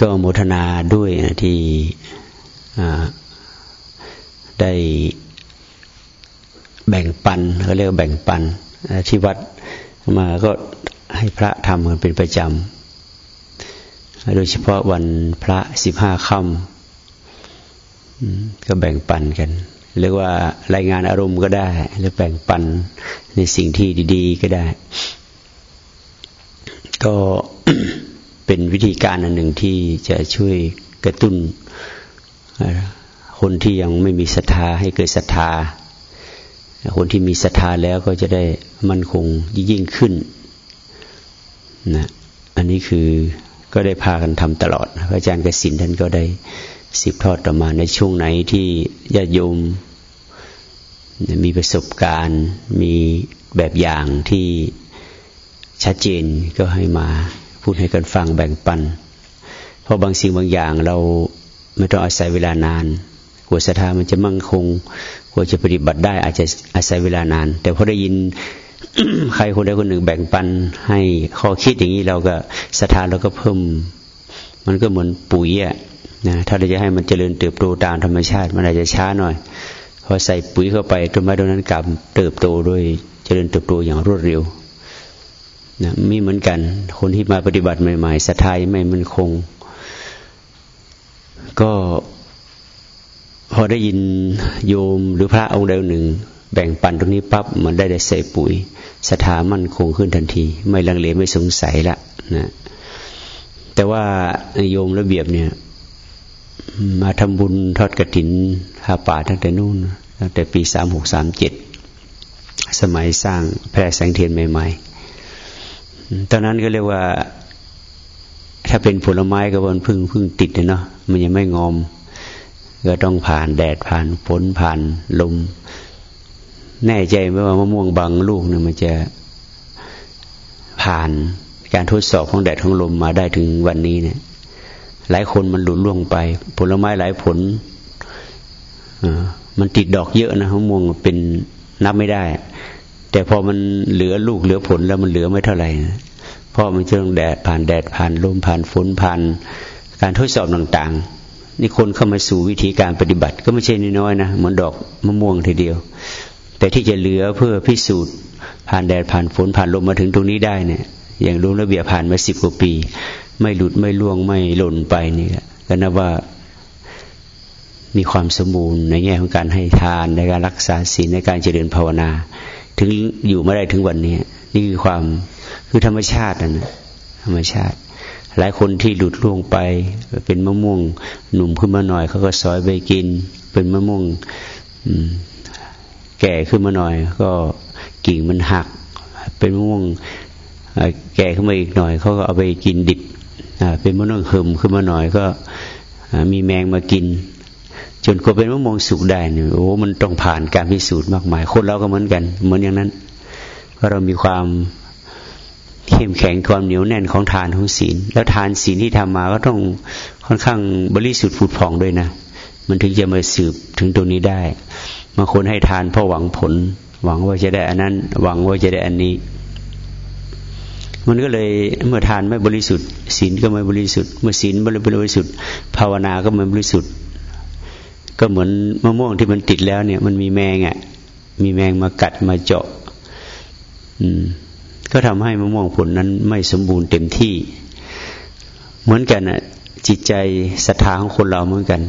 ก็โมทนาด้วยที่ได้แบ่งปันเขาเรียกแบ่งปันที่วัดมาก็ให้พระทำกันเป็นประจำ โดยเฉพาะวันพระสิบห้าค่ำก็แบ่งปันกันเรียกว่ารายงานอารมณ์ก็ได้ หรือแบ่งปันในสิ่งที่ดี ๆ ก็ได้ ก็ เป็นวิธีการอันหนึ่งที่จะช่วยกระตุ้น คนที่ยังไม่มีศรัทธาให้เกิดศรัทธา คนที่มีศรัทธาแล้วก็จะได้มั่นคงยิ่งขึ้นนะอันนี้คือก็ได้พากันทำตลอดพระอาจารย์กสินท่านก็ได้สิบทอดต่อมาในช่วงไหนที่ญาติโยมมีประสบการณ์มีแบบอย่างที่ชัดเจนก็ให้มา พูดให้กันฟังแบ่งปัน เพราะบางสิ่งบางอย่างเราไม่ต้องอาศัยเวลานานกว่าศรัทธามันจะมั่งคงกว่าจะปฏิบัติได้ อาจจะอาศัยเวลานาน แต่พอได้ยินใครคนใดคนหนึ่งแบ่งปันให้ข้อคิดอย่างนี้เราก็ศรัทธาเราก็เพิ่ม มันก็เหมือนปุ๋ยอะนะถ้าเราจะให้มันเจริญเติบโตตามธรรมชาติ มันอาจจะช้าหน่อยพอใส่ปุ๋ยเข้าไปต้นไม้ต้นนั้นกลับเติบโตโดยเจริญเติบโตอย่างรวดเร็ว นะมีเหมือนกัน คนที่มาปฏิบัติใหม่ๆศรัทธาไม่มันคง ก็พอได้ยินโยมหรือพระองค์ใดหนึ่ง แบ่งปันตรงนี้ปั๊บมันได้ได้ใส่ปุ๋ยศรัทธามั่นคงขึ้นทันที ไม่ลังเลไม่สงสัยละนะแต่ว่าโยมระเบียบเนี่ย มาทำบุญทอดกระถินหาป่าตั้งแต่นู่นตั้งแต่ปีสามหกสามเจ็ดสมัยสร้างแพร่แสงเทียนใหม่ ๆ ตอนนั้นก็เรียกว่า ถ้าเป็นผลไม้ก็วันพึ่งพึ่งติดเนาะมันยังไม่งอม ก็ต้องผ่านแดดผ่านฝนผ่านลม แน่ใจไหมว่ามะม่วงบางลูกเนี่ยมันจะผ่านการทดสอบของแดดของลมมาได้ถึงวันนี้เนี่ย หลายคนมันหลุดล่วงไป ผลไม้หลายผลมันติดดอกเยอะนะมะม่วงเป็นนับไม่ได้ แต่พอมันเหลือลูกเหลือผลแล้วมันเหลือไม่เท่าไหร่นะเพราะมันเชิงแดดผ่านแดดผ่านลมผ่านฝนผ่าน การทดสอบต่างๆ นี่คนเข้ามาสู่วิธีการปฏิบัติ ก็ไม่ใช่น้อยๆนะเหมือนดอกมะม่วงทีเดียว แต่ที่จะเหลือเพื่อพิสูจน์ ผ่านแดดผ่านฝนผ่านลมมาถึงตรงนี้ได้เนี่ย อย่างรู้ระเบียบผ่านมาสิบกว่าปี ไม่หลุดไม่ล่วงไม่หล่นไปนี่ก็นับว่ามีความสมบูรณ์ในแง่ของการให้ทานในการรักษาศีลในการเจริญภาวนา ถึงอยู่ไม่ได้ถึงวันนี้ นี่คือความคือธรรมชาตินะธรรมชาติ หลายคนที่หลุดล่วงไป เป็นมะม่วงหนุ่มขึ้นมาหน่อยเขาก็ซอยไปกิน เป็นมะม่วงแก่ขึ้นมาหน่อย ก็กิ่งมันหัก เป็นมะม่วงแก่ขึ้นมาอีกหน่อยเขาก็เอาไปกินดิบเป็นมะม่วงเหิมขึ้นมาหน่อยก็มีแมงมากิน จนกว่าเป็นมะม่วงสุกได้เนี่ยโอ้มันต้องผ่านการพิสูจน์มากมาย คนเราก็เหมือนกัน เหมือนอย่างนั้นเพราเรามีความเข้มแข็งความเหนียวแน่นของทานของศีล แล้วทานศีลที่ทำมาก็ต้องค่อนข้างบริสุทธิ์ผุดผ่องด้วยนะ มันถึงจะมาสืบถึงตรงนี้ได้บางคนให้ทานเพราะหวังผล หวังว่าจะได้อันนั้น หวังว่าจะได้อันนี้ มันก็เลยเมื่อทานไม่บริสุทธิ์ศีลก็ไม่บริสุทธิ์ เมื่อศีลไม่บริสุทธิ์ ภาวนาก็ไม่บริสุทธิ์ ก็เหมือนมะม่วงที่มันติดแล้วเนี่ย มันมีแมงอะ มีแมงมากัดมาเจาะ อืม ก็ทำให้มะม่วงผลนั้นไม่สมบูรณ์เต็มที่ เหมือนกันอะ จิตใจศรัทธาของคนเราเหมือนกัน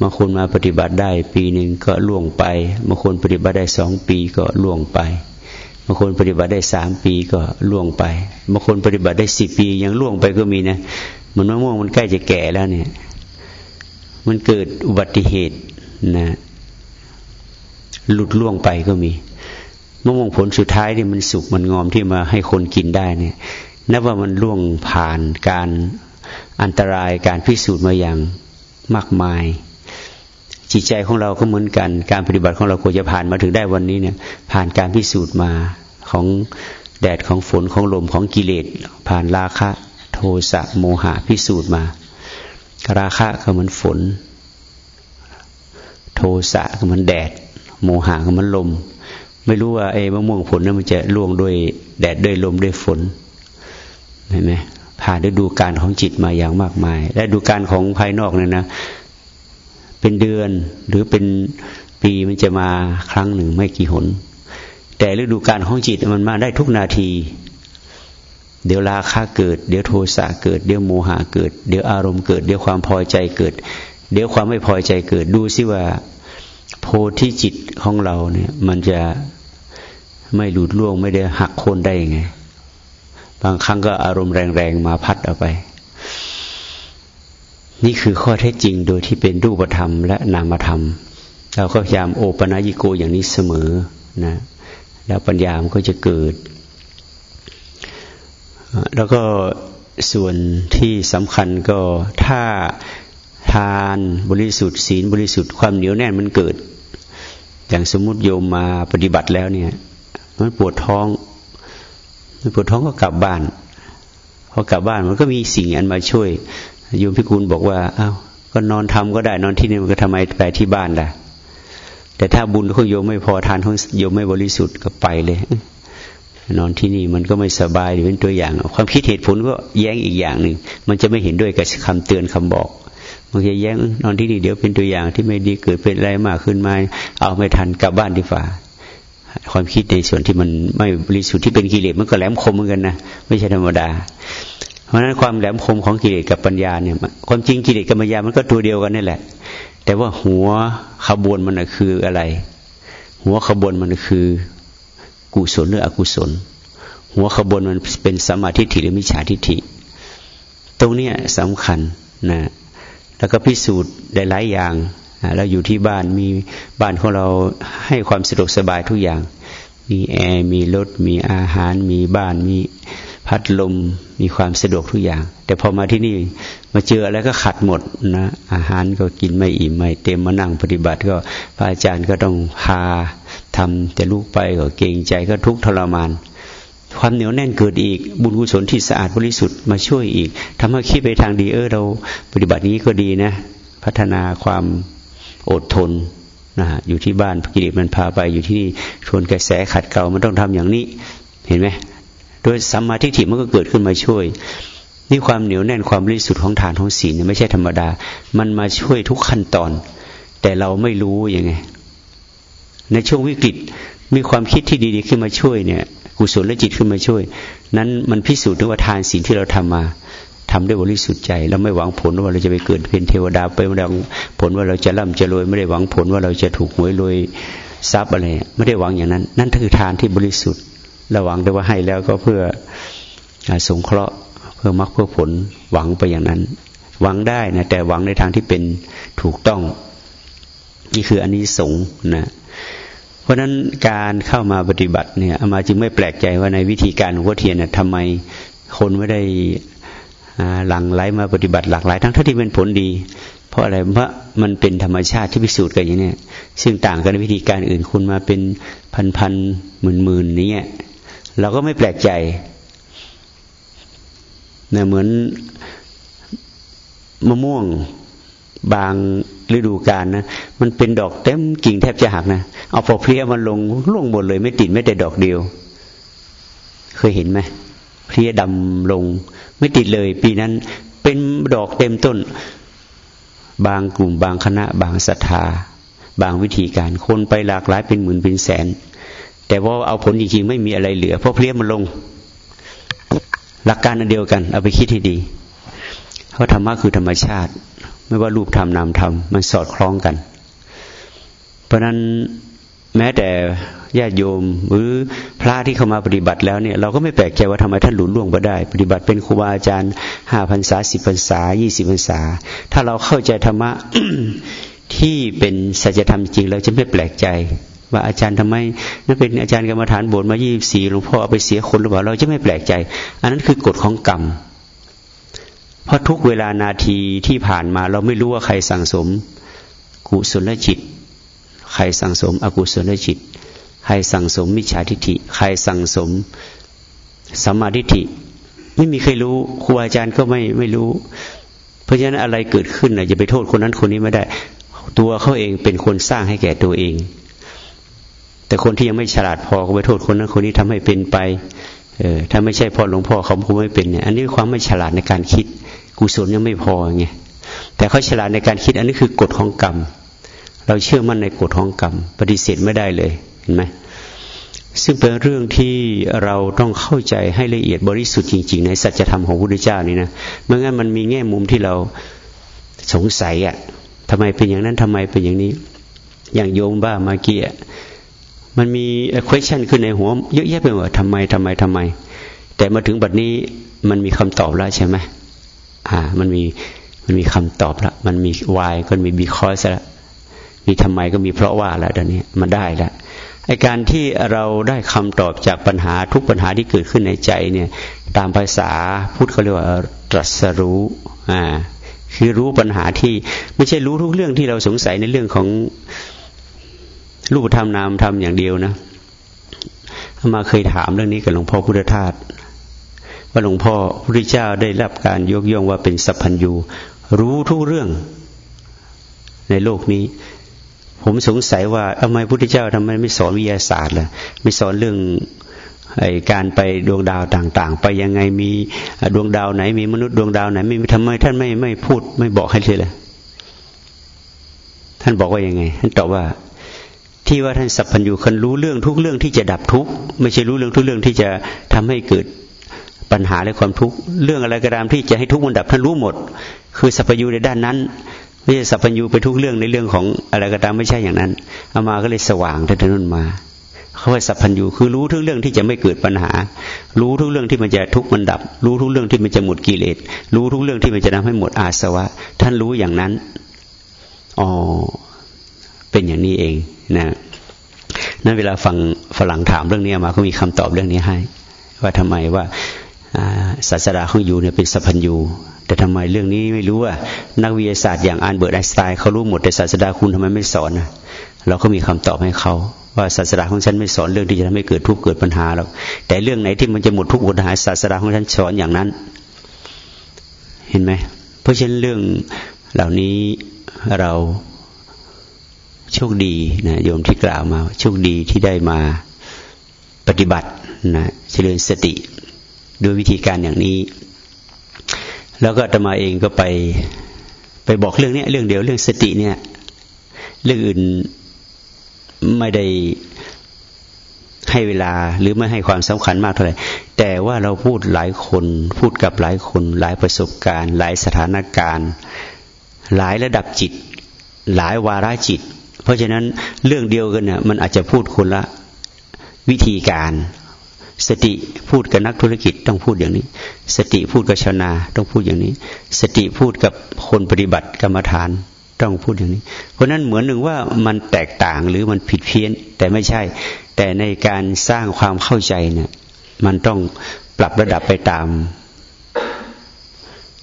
บางคนมาปฏิบัติได้ ปีหนึ่งก็ล่วงไปบางคนปฏิบัติได้สองปีก็ล่วงไปบางคนปฏิบัติได้สามปีก็ล่วงไปบางคนปฏิบัติได้สิบปียังล่วงไปก็มีนะมันมะม่วงมันใกล้จะแก่แล้วเนี่ย มันเกิดอุบัติเหตุนะหลุดล่วงไปก็มีมะม่วงผลสุดท้ายที่มันสุกมันงอมที่มาให้คนกินได้เนี่ยนับว่ามันล่วงผ่านการอันตรายการพิสูจน์มาอย่างมากมาย จิตใจของเราก็เหมือนกัน การปฏิบัติของเราควรจะผ่านมาถึงได้วันนี้เนี่ย ผ่านการพิสูจน์มาของแดดของฝนของลมของกิเลสผ่านราคะ โทสะโมหะพิสูจน์มา ราคะก็เหมือนฝน โทสะก็เหมือนแดด โมหะก็เหมือนลม ไม่รู้ว่าไอ้มะม่วงผลนั้นมันจะล่วงด้วยแดดด้วยลมด้วยฝนเห็นไหมผ่านฤดูการของจิตมาอย่างมากมาย และดูการของภายนอกเนี่ยนะ เป็นเดือนหรือเป็นปีมันจะมาครั้งหนึ่งไม่กี่หน แต่ฤดูการของจิตมันมาได้ทุกนาที เดี๋ยวราคะเกิด เดี๋ยวโทสะเกิด เดี๋ยวโมหะเกิด เดี๋ยวอารมณ์เกิด เดี๋ยวความพอใจเกิด เดี๋ยวความไม่พอใจเกิด ดูซิว่า โพธิจิตของเราเนี่ย มันจะไม่หลุดล่วงไม่ได้หักโค่นได้ยังไง บางครั้งก็อารมณ์แรงๆมาพัดเอาไป นี่คือข้อเท็จจริงโดยที่เป็นรูปธรรมและนามธรรม เราก็พยายามโอปนัญิโกอย่างนี้เสมอนะ แล้วปัญญามันก็จะเกิด แล้วก็ส่วนที่สำคัญก็ถ้าทานบริสุทธิ์ศีลบริสุทธิ์ความเหนียวแน่นมันเกิด อย่างสมมติโยมมาปฏิบัติแล้วเนี่ย มันปวดท้องมันปวดท้องก็กลับบ้านพอกลับบ้านมันก็มีสิ่งอันมาช่วยโยมพิกุลบอกว่าอา้าวก็นอนทำก็ได้นอนที่นี่มันก็ทำไมไปที่บ้านล่ะ แต่ถ้าบุญของโยมไม่พอทานของโยมไม่บริสุทธิ์ก็ไปเลย นอนที่นี่มันก็ไม่สบายเป็นตัวอย่าง ความคิดเหตุผลก็แย้งอีกอย่างหนึ่งมันจะไม่เห็นด้วยกับคำเตือนคำบอกบางทีแย้งนอนที่นี่เดี๋ยวเป็นตัวอย่างที่ไม่ดีเกิดเป็นอะไรมากขึ้นมาเอาไม่ทันกลับบ้านดีฝ่าความคิดในส่วนที่มันไม่บริสุทธิ์ที่เป็นกิเลสมันก็แหลมคมเหมือนกันนะไม่ใช่ธรรมดา เพราะฉะนั้นความแหลมคมของกิเลสกับปัญญาเนี่ยความจริงกิเลสกับปัญญามันก็ตัวเดียวกันนี่แหละ แต่ว่าหัวขบวนมันคืออะไร หัวขบวนมันคือ กุศลหรืออกุศล หัวขบวนมันเป็นสมาธิหรือมิจฉาทิฏฐิ ตรงนี้สำคัญนะแล้วก็พิสูจน์ได้หลายอย่างเราอยู่ที่บ้านมีบ้านของเราให้ความสะดวกสบายทุกอย่าง มีแอร์มีรถมีอาหาร มีบ้านมีพัดลมมีความสะดวกทุกอย่าง แต่พอมาที่นี่มาเจออะไรก็ขัดหมดนะอาหารก็กินไม่อิ่มไม่เต็มมานั่งปฏิบัติก็พระอาจารย์ก็ต้องพา ทำแต่ลูกไปก็เกรงใจก็ทุกข์ทรมาน ความเหนียวแน่นเกิดอีก บุญกุศลที่สะอาดบริสุทธิ์มาช่วยอีกทำให้คิดไปทางดีเออเรา ปฏิบัตินี้ก็ดีนะ พัฒนาความอดทนนะฮะอยู่ที่บ้านกิเลสมันพาไปอยู่ที่นี่ชวนกระแสขัดเกลามันต้องทำอย่างนี้ เห็นไหมโดยสัมมาทิฏฐิมันก็เกิดขึ้นมาช่วย นี่ความเหนียวแน่นความบริสุทธิ์ของฐานของศีลไม่ใช่ธรรมดา มันมาช่วยทุกขั้นตอน แต่เราไม่รู้ยังไง ในช่วงวิกฤตมีความคิดที่ดีๆขึ้นมาช่วยเนี่ยกุศลและจิตขึ้นมาช่วย นั้นมันพิสูจน์ด้วยว่าทานศีลที่เราทำมาทำด้วยบริสุทธิ์ใจเราไม่หวังผลว่าเราจะไปเกิดเป็นเทวดาไปไม่ได้หวังผลว่าเราจะร่ำจะรวยไม่ได้หวังผลว่าเราจะถูกหวยรวยทรัพย์อะไรไม่ได้หวังอย่างนั้น นั่นคือทานที่บริสุทธิ์เราหวังแต่ว่าให้แล้วก็เพื่อสงเคราะห์เพื่อมรรคเพื่อผลหวังไปอย่างนั้น หวังได้นะแต่หวังในทางที่เป็นถูกต้อง นี่คืออันนี้สงนะ เพราะฉะนั้นการเข้ามาปฏิบัติเนี่ยอามาจึงไม่แปลกใจว่าในวิธีการของวัเทียนเนี่ยทำไมคนไม่ได้หลังไหลมาปฏิบัติหลากหลาย ทั้งที่เป็นผลดี เพราะอะไรเพราะมันเป็นธรรมชาติที่พิสูจน์กันอย่างนี้ซึ่งต่างกันวิธีการอื่นคุณมาเป็นพันพันหมื่นหมื่นนี้เราก็ไม่แปลกใจเนี่ยเหมือนมะม่วงบาง ฤดูกาลนะ มันเป็นดอกเต็มกิ่งแทบจะหักนะ เอาพอเพลี้ยมันลงล่วงหมดเลย ไม่ติดไม่แต่ดอกเดียว เคยเห็นไหมเพลี้ยดำลง ไม่ติดเลย ปีนั้นเป็นดอกเต็มต้น บางกลุ่มบางคณะ บางศรัทธา บางวิธีการ คนไปหลากหลายเป็นหมื่นเป็นแสน แต่ว่าเอาผลจริงๆไม่มีอะไรเหลือ เพราะเพลี้ยมันลง หลักการเดียวกัน เอาไปคิดให้ดีเพราะธรรมะคือธรรมชาติ ไม่ว่ารูปธรรมนามธรรมมันสอดคล้องกัน เพราะนั้นแม้แต่ญาติโยมหรือพระที่เข้ามาปฏิบัติแล้วเนี่ยเราก็ไม่แปลกใจว่าทำไมท่านหลุดล่วงไปได้ ปฏิบัติเป็นครูบาอาจารย์ห้าพรรษาสิบพรรษายี่สิบพรรษา ถ้าเราเข้าใจธรรมะที่เป็นสัจธรรมจริงเราจะไม่แปลกใจ ว่าอาจารย์ทำไมนั่นเป็นอาจารย์กรรมฐานบทมายี่สี่หลวงพ่อเอาไปเสียคนหรือเปล่าเราจะไม่แปลกใจ อันนั้นคือกฎของกรรม เพราะทุกเวลานาทีที่ผ่านมาเราไม่รู้ว่าใครสั่งสม กุศลจิต ใครสั่งสม อกุศลจิต ใครสั่งสมมิจฉาทิฏฐิ ใครสั่งสมสัมมาทิฏฐิ ไม่มีใครรู้ครูอาจารย์ก็ไม่ไม่รู้ เพราะฉะนั้นอะไรเกิดขึ้นนะจะไปโทษคนนั้นคนนี้ไม่ได้ ตัวเขาเองเป็นคนสร้างให้แก่ตัวเอง แต่คนที่ยังไม่ฉลาดพอก็ไปโทษคนนั้นคนนี้ทำให้เป็นไป เออถ้าไม่ใช่พ่อหลวงพ่อเขาคงไม่เป็นเนี่ย อันนี้ความไม่ฉลาดในการคิด กุศลยังไม่พอไงแต่เขาฉลาดในการคิด อันนี้คือกฎของกรรม เราเชื่อมั่นในกฎของกรรม ปฏิเสธไม่ได้เลยเห็นไหมซึ่งเป็นเรื่องที่เราต้องเข้าใจให้ละเอียดบริสุทธิ์จริง ๆ ในสัจธรรมของพระพุทธเจ้านี่นะไม่งั้นมันมีแง่มุมที่เราสงสัยอะ่ะทำไมเป็นอย่างนั้นทำไมเป็นอย่างนี้ อย่างโยมบ้ามาเกีย มันมี question ขึ้นในหัว เยอะแยะไปหมดทำไมทำไมทำไม แต่มาถึงบัดนี้มันมีคำตอบแล้วใช่ไหมอ่า มันมีมันมีคำตอบแล้วมันมี why ก็มี because แล้วมีทำไมก็มีเพราะว่าแล้วเดี๋ยวนี้มันได้แล้วไอการที่เราได้คำตอบจากปัญหาทุกปัญหาที่เกิดขึ้นในใจเนี่ย ตามภาษาพุทธเขาเรียกว่าตรัสรู้อ่าคือรู้ปัญหาที่ไม่ใช่รู้ทุกเรื่องที่เราสงสัยในเรื่องของ รูปธรรมนามธรรมอย่างเดียวนะมาเคยถามเรื่องนี้กับหลวงพ่อพุทธทาสว่าหลวงพ่อพระเจ้าได้รับการยกย่องว่าเป็นสัพพัญญูรู้ทุกเรื่องในโลกนี้ ผมสงสัยว่าทำไมพุทธเจ้าทำไมไม่สอนวิทยาศาสตร์ล่ะไม่สอนเรื่องอการไปดวงดาวต่าง ๆ ไปยังไงมีดวงดาวไหน มีมนุษย์ดวงดาวไหนไม่ทำไมท่านไม่ไม่พูดไม่บอกให้เลยล่ะท่านบอกว่ายังไงท่านตอบว่า ที่ว่าท่านสัพพัญญูคันรู้เรื่องทุกเรื่องที่จะดับทุกไม่ใช่รู้เรื่องทุกเรื่องที่จะทำให้เกิดปัญหาและความทุกข์เรื่องอะไรก็ตามที่จะให้ทุกมันดับท่านรู้หมด คือสัพพัญญูในด้านนั้นไม่ใช่สัพพัญญูไปทุกเรื่องในเรื่องของอะไรก็ตามไม่ใช่อย่างนั้นเอามาก็เลยสว่างท่านนั้นมาเขาว่าสัพพัญญูคือรู้ทุกเรื่องที่จะไม่เกิดปัญหา รู้ทุกเรื่องที่มันจะทุกมันดับ รู้ทุกเรื่องที่มันจะหมดกิเลสรู้ทุกเรื่องที่มันจะทำให้หมดอาสวะ ท่านรู้อย่างนั้นอ๋อเป็นอย่างนี้เอง นะนั้นเวลาฟังฝรั่งถามเรื่องนี้มาก็มีคำตอบเรื่องนี้ให้ ว่าทำไมว่าศาสดาของยูเนี่ยเป็นสัพพัญญูแต่ทำไมเรื่องนี้ไม่รู้ว่า นักวิทยาศาสตร์อย่างอันเบิร์ตไอน์สไตน์เขารู้หมดแต่ศาสดาคุณทำไมไม่สอนเราก็มีคำตอบให้เขาว่าศาสดาของฉันไม่สอนเรื่องที่จะทำให้เกิดทุกข์เกิดปัญหาหรอกแต่เรื่องไหนที่มันจะหมดทุกข์ปัญหาศาสดาของฉันสอนอย่างนั้น เห็นไหมเพราะฉะนั้นเรื่องเหล่านี้เรา โชคดีนะโยมที่กล่าวมาโชคดีที่ได้มาปฏิบัตินะเจริญสติด้วยวิธีการอย่างนี้ แล้วก็ตมาเองก็ไปไปบอกเรื่องนี้เรื่องเดียวเรื่องสติเนี่ย เรื่องอื่นไม่ได้ให้เวลาหรือไม่ให้ความสำคัญมากเท่าไหร่แต่ว่าเราพูดหลายคนพูดกับหลายคน หลายประสบการณ์ หลายสถานการณ์ หลายระดับจิต หลายวาระจิต เพราะฉะนั้นเรื่องเดียวกันเนี่ยมันอาจจะพูดคนละวิธีการ สติพูดกับนักธุรกิจต้องพูดอย่างนี้ สติพูดกับชาวนาต้องพูดอย่างนี้ สติพูดกับคนปฏิบัติกรรมฐานต้องพูดอย่างนี้ เพราะนั้นเหมือนหนึ่งว่ามันแตกต่างหรือมันผิดเพี้ยน แต่ไม่ใช่ แต่ในการสร้างความเข้าใจเนี่ย มันต้องปรับระดับไปตาม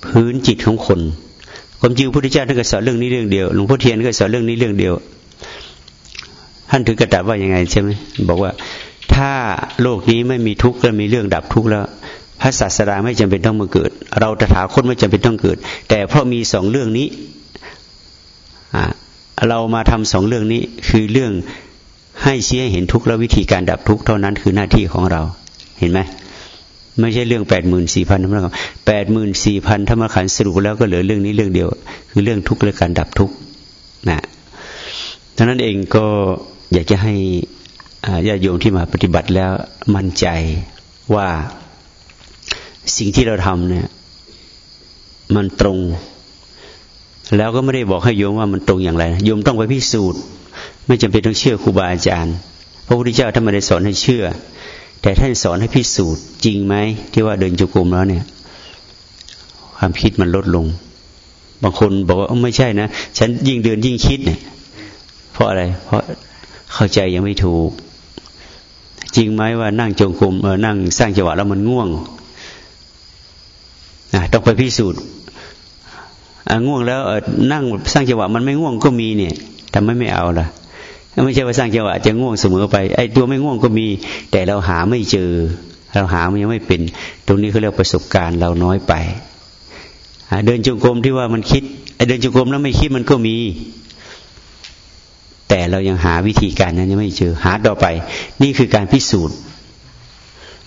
พื้นจิตของคนความจริงพระพุทธเจ้าท่านก็สอนเรื่องนี้เรื่องเดียวหลวงพ่อเทียนก็สอนเรื่องนี้เรื่องเดียว ท่านถึงกระดับว่ายังไงใช่ไหมบอกว่าถ้าโลกนี้ไม่มีทุกข์แล้วมีเรื่องดับทุกข์แล้ว พระศาสดาไม่จำเป็นต้องมาเกิด เราตถาคตไม่จำเป็นต้องเกิด แต่เพราะมีสองเรื่องนี้เรามาทำสองเรื่องนี้คือเรื่องให้เชี้เห็นทุกข์และวิธีการดับทุกข์เท่านั้นคือหน้าที่ของเราเห็นไหมไม่ใช่เรื่องแปดหมื่นสี่พันธรรมะแปดหมื่นสี่พันธรรมขันสรุปแล้วก็เหลือเรื่องนี้เรื่องเดียว คือเรื่องทุกข์และการดับทุกข์นะดังนั้นเองก็ อยากจะให้ญาติโยมที่มาปฏิบัติแล้วมั่นใจว่าสิ่งที่เราทำเนี่ย มันตรง แล้วก็ไม่ได้บอกให้โยมว่ามันตรงอย่างไรโยมต้องไปพิสูจน์ ไม่จำเป็นต้องเชื่อครูบาอาจารย์พระพุทธเจ้าท่านไม่ได้สอนให้เชื่อ แต่ท่านสอนให้พิสูจน์ จริงไหมที่ว่าเดินจุกุมแล้วเนี่ย ความคิดมันลดลง บางคนบอกว่าไม่ใช่นะ ฉันยิ่งเดินยิ่งคิดเนี่ยเพราะอะไร เพราะ เข้าใจยังไม่ถูก จริงไหมว่านั่งจงกรมเออนั่งสร้างจังหวะแล้วมันง่วงนะต้องไปพิสูจน์ง่วงแล้วนั่งสร้างจังหวะมันไม่ง่วงก็มีเนี่ยทำไมไม่เอาล่ะไม่ใช่ว่าสร้างจังหวะจะง่วงเสมอไปไอ้ตัวไม่ง่วงก็มี แต่เราหาไม่เจอ เราหามันยังไม่เป็น ตรงนี้เขาเรียกประสบการณ์เราน้อยไปเดินจงกรมที่ว่ามันคิดไอ้เดินจงกรมแล้วไม่คิดมันก็มี แต่เรายังหาวิธีการนั้นยังไม่เจอหาต่อไป นี่คือการพิสูจน์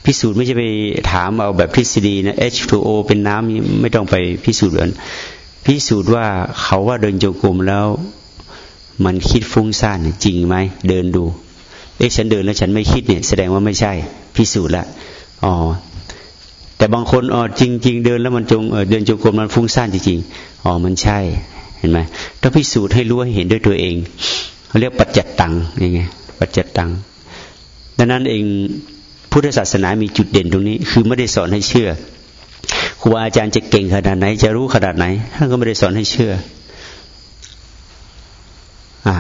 พิสูจน์ไม่ใช่ไปถามเอาแบบทฤษฎีนะ H2O เป็นน้ำไม่ต้องไปพิสูจน์แบบพิสูจน์ว่าเขาว่าเดินจงกรมแล้วมันคิดฟุ้งซ่านจริงไหมเดินดูเอ๊ะฉันเดินแล้วฉันไม่คิดเนี่ยแสดงว่าไม่ใช่ พิสูจน์ละอ๋อแต่บางคนอ๋อจริงๆเดินแล้วมันจงเดินจงกรมมันฟุ้งซ่านจริงๆอ๋อมันใช่เห็นไหมต้องพิสูจน์ให้รู้ให้เห็นด้วยตัวเอง เขาเรียกปัจจตังยังไงปัจจตัง ดังนั้นเองพุทธศาสนามีจุดเด่นตรงนี้ คือไม่ได้สอนให้เชื่อครูอาจารย์จะเก่งขนาดไหน จะรู้ขนาดไหนท่านก็ไม่ได้สอนให้เชื่อ อ่า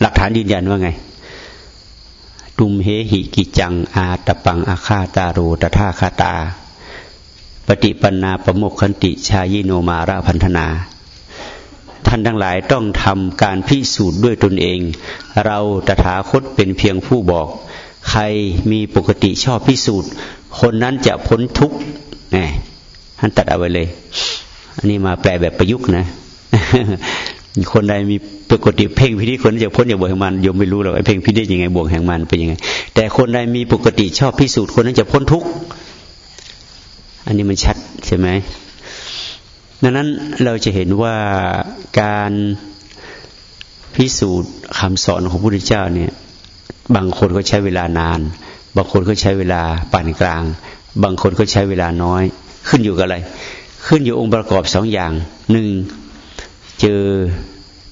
หลักฐานยืนยันว่าไงตุมเฮหิกิจัง อาตปังอาคาตาโรตถาคาตา ปฏิปันนาประโมกขันติชายิโนมาราพันธนา ท่านทั้งหลายต้องทำการพิสูจน์ด้วยตนเอง เราตถาคตเป็นเพียงผู้บอก ใครมีปกติชอบพิสูจน์ คนนั้นจะพ้นทุกข์ไงท่านตัดเอาไว้เลย อันนี้มาแปลแบบประยุกต์นะ คนใดมีปกติเพ่งพิธีคนนั้นจะพ้นจากบ่วงแห่งมันยมไม่รู้หรอกไอ้เพ่งพิธียังไงบ่วงแห่งมันเป็นยังไง แต่คนใดมีปกติชอบพิสูจน์คนนั้นจะพ้นทุกข์อันนี้มันชัดใช่ไหม ดังนั้นเราจะเห็นว่าการพิสูจน์คำสอนของพระพุทธเจ้าเนี่ย บางคนก็ใช้เวลานาน บางคนก็ใช้เวลาปานกลาง บางคนก็ใช้เวลาน้อย ขึ้นอยู่กับอะไร ขึ้นอยู่องค์ประกอบสองอย่างหนึ่งเจอ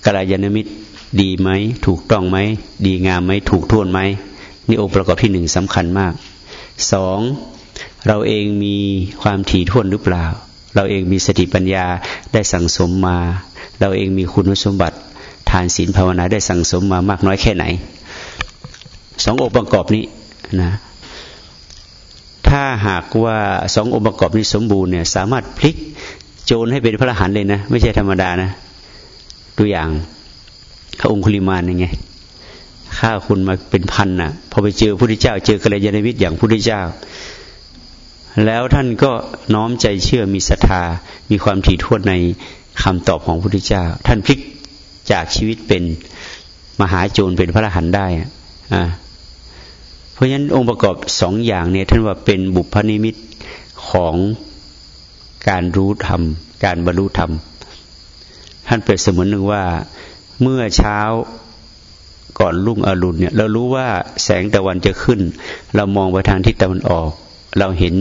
กระยาณมิตรดีไหม ถูกต้องไหม ดีงามไหม ถูกท่วนไหม นี่องค์ประกอบที่หนึ่งสำคัญมากสองเราเองมีความถี่ท่วนหรือเปล่า เราเองมีสติปัญญาได้สั่งสมมา เราเองมีคุณสมบัติทานศีลภาวนาได้สั่งสมมามากน้อยแค่ไหน สององค์ประกอบนี้นะถ้าหากว่าสององค์ประกอบนี้สมบูรณ์เนี่ยสามารถพลิกโจรให้เป็นพระอรหันต์เลยนะ ไม่ใช่ธรรมดานะตัวอย่างข้าองคุลิมานยังไงฆ่าคุณมาเป็นพันนะ่ะ พอไปเจอพระพุทธเจ้า เจอกัลยาณมิตรอย่างพระพุทธเจ้า แล้วท่านก็น้อมใจเชื่อมีศรัทธา มีความถี่ถ้วนในคำตอบของพระพุทธเจ้า ท่านพลิกจากชีวิตเป็นมหาโจรเป็นพระอรหันต์ได้อ่าเพราะฉะนั้นองค์ประกอบสองอย่างเนี่ยท่านว่าเป็นบุพนิมิตของการรู้ธรรม การบรรลุธรรม ท่านเปรียบเสมือนหนึ่งว่าเมื่อเช้าก่อนรุ่งอรุณเนี่ยเรารู้ว่าแสงตะวันจะขึ้น เรามองไปทางทิศตะวันออก เราเห็น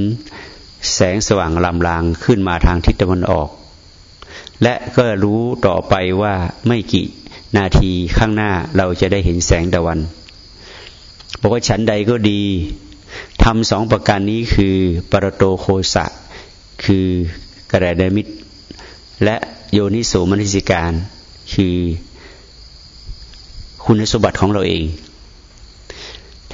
แสงสว่างลำลางขึ้นมาทางทิศตะวันออก และก็รู้ต่อไปว่าไม่กี่นาทีข้างหน้าเราจะได้เห็นแสงตะวันบอกว่าฉันใดก็ดีทำสองประการนี้คือปรโตโคสะ คือกระแดมิตร และโยนิโสมนิสิการ คือคุณสมบัติของเราเอง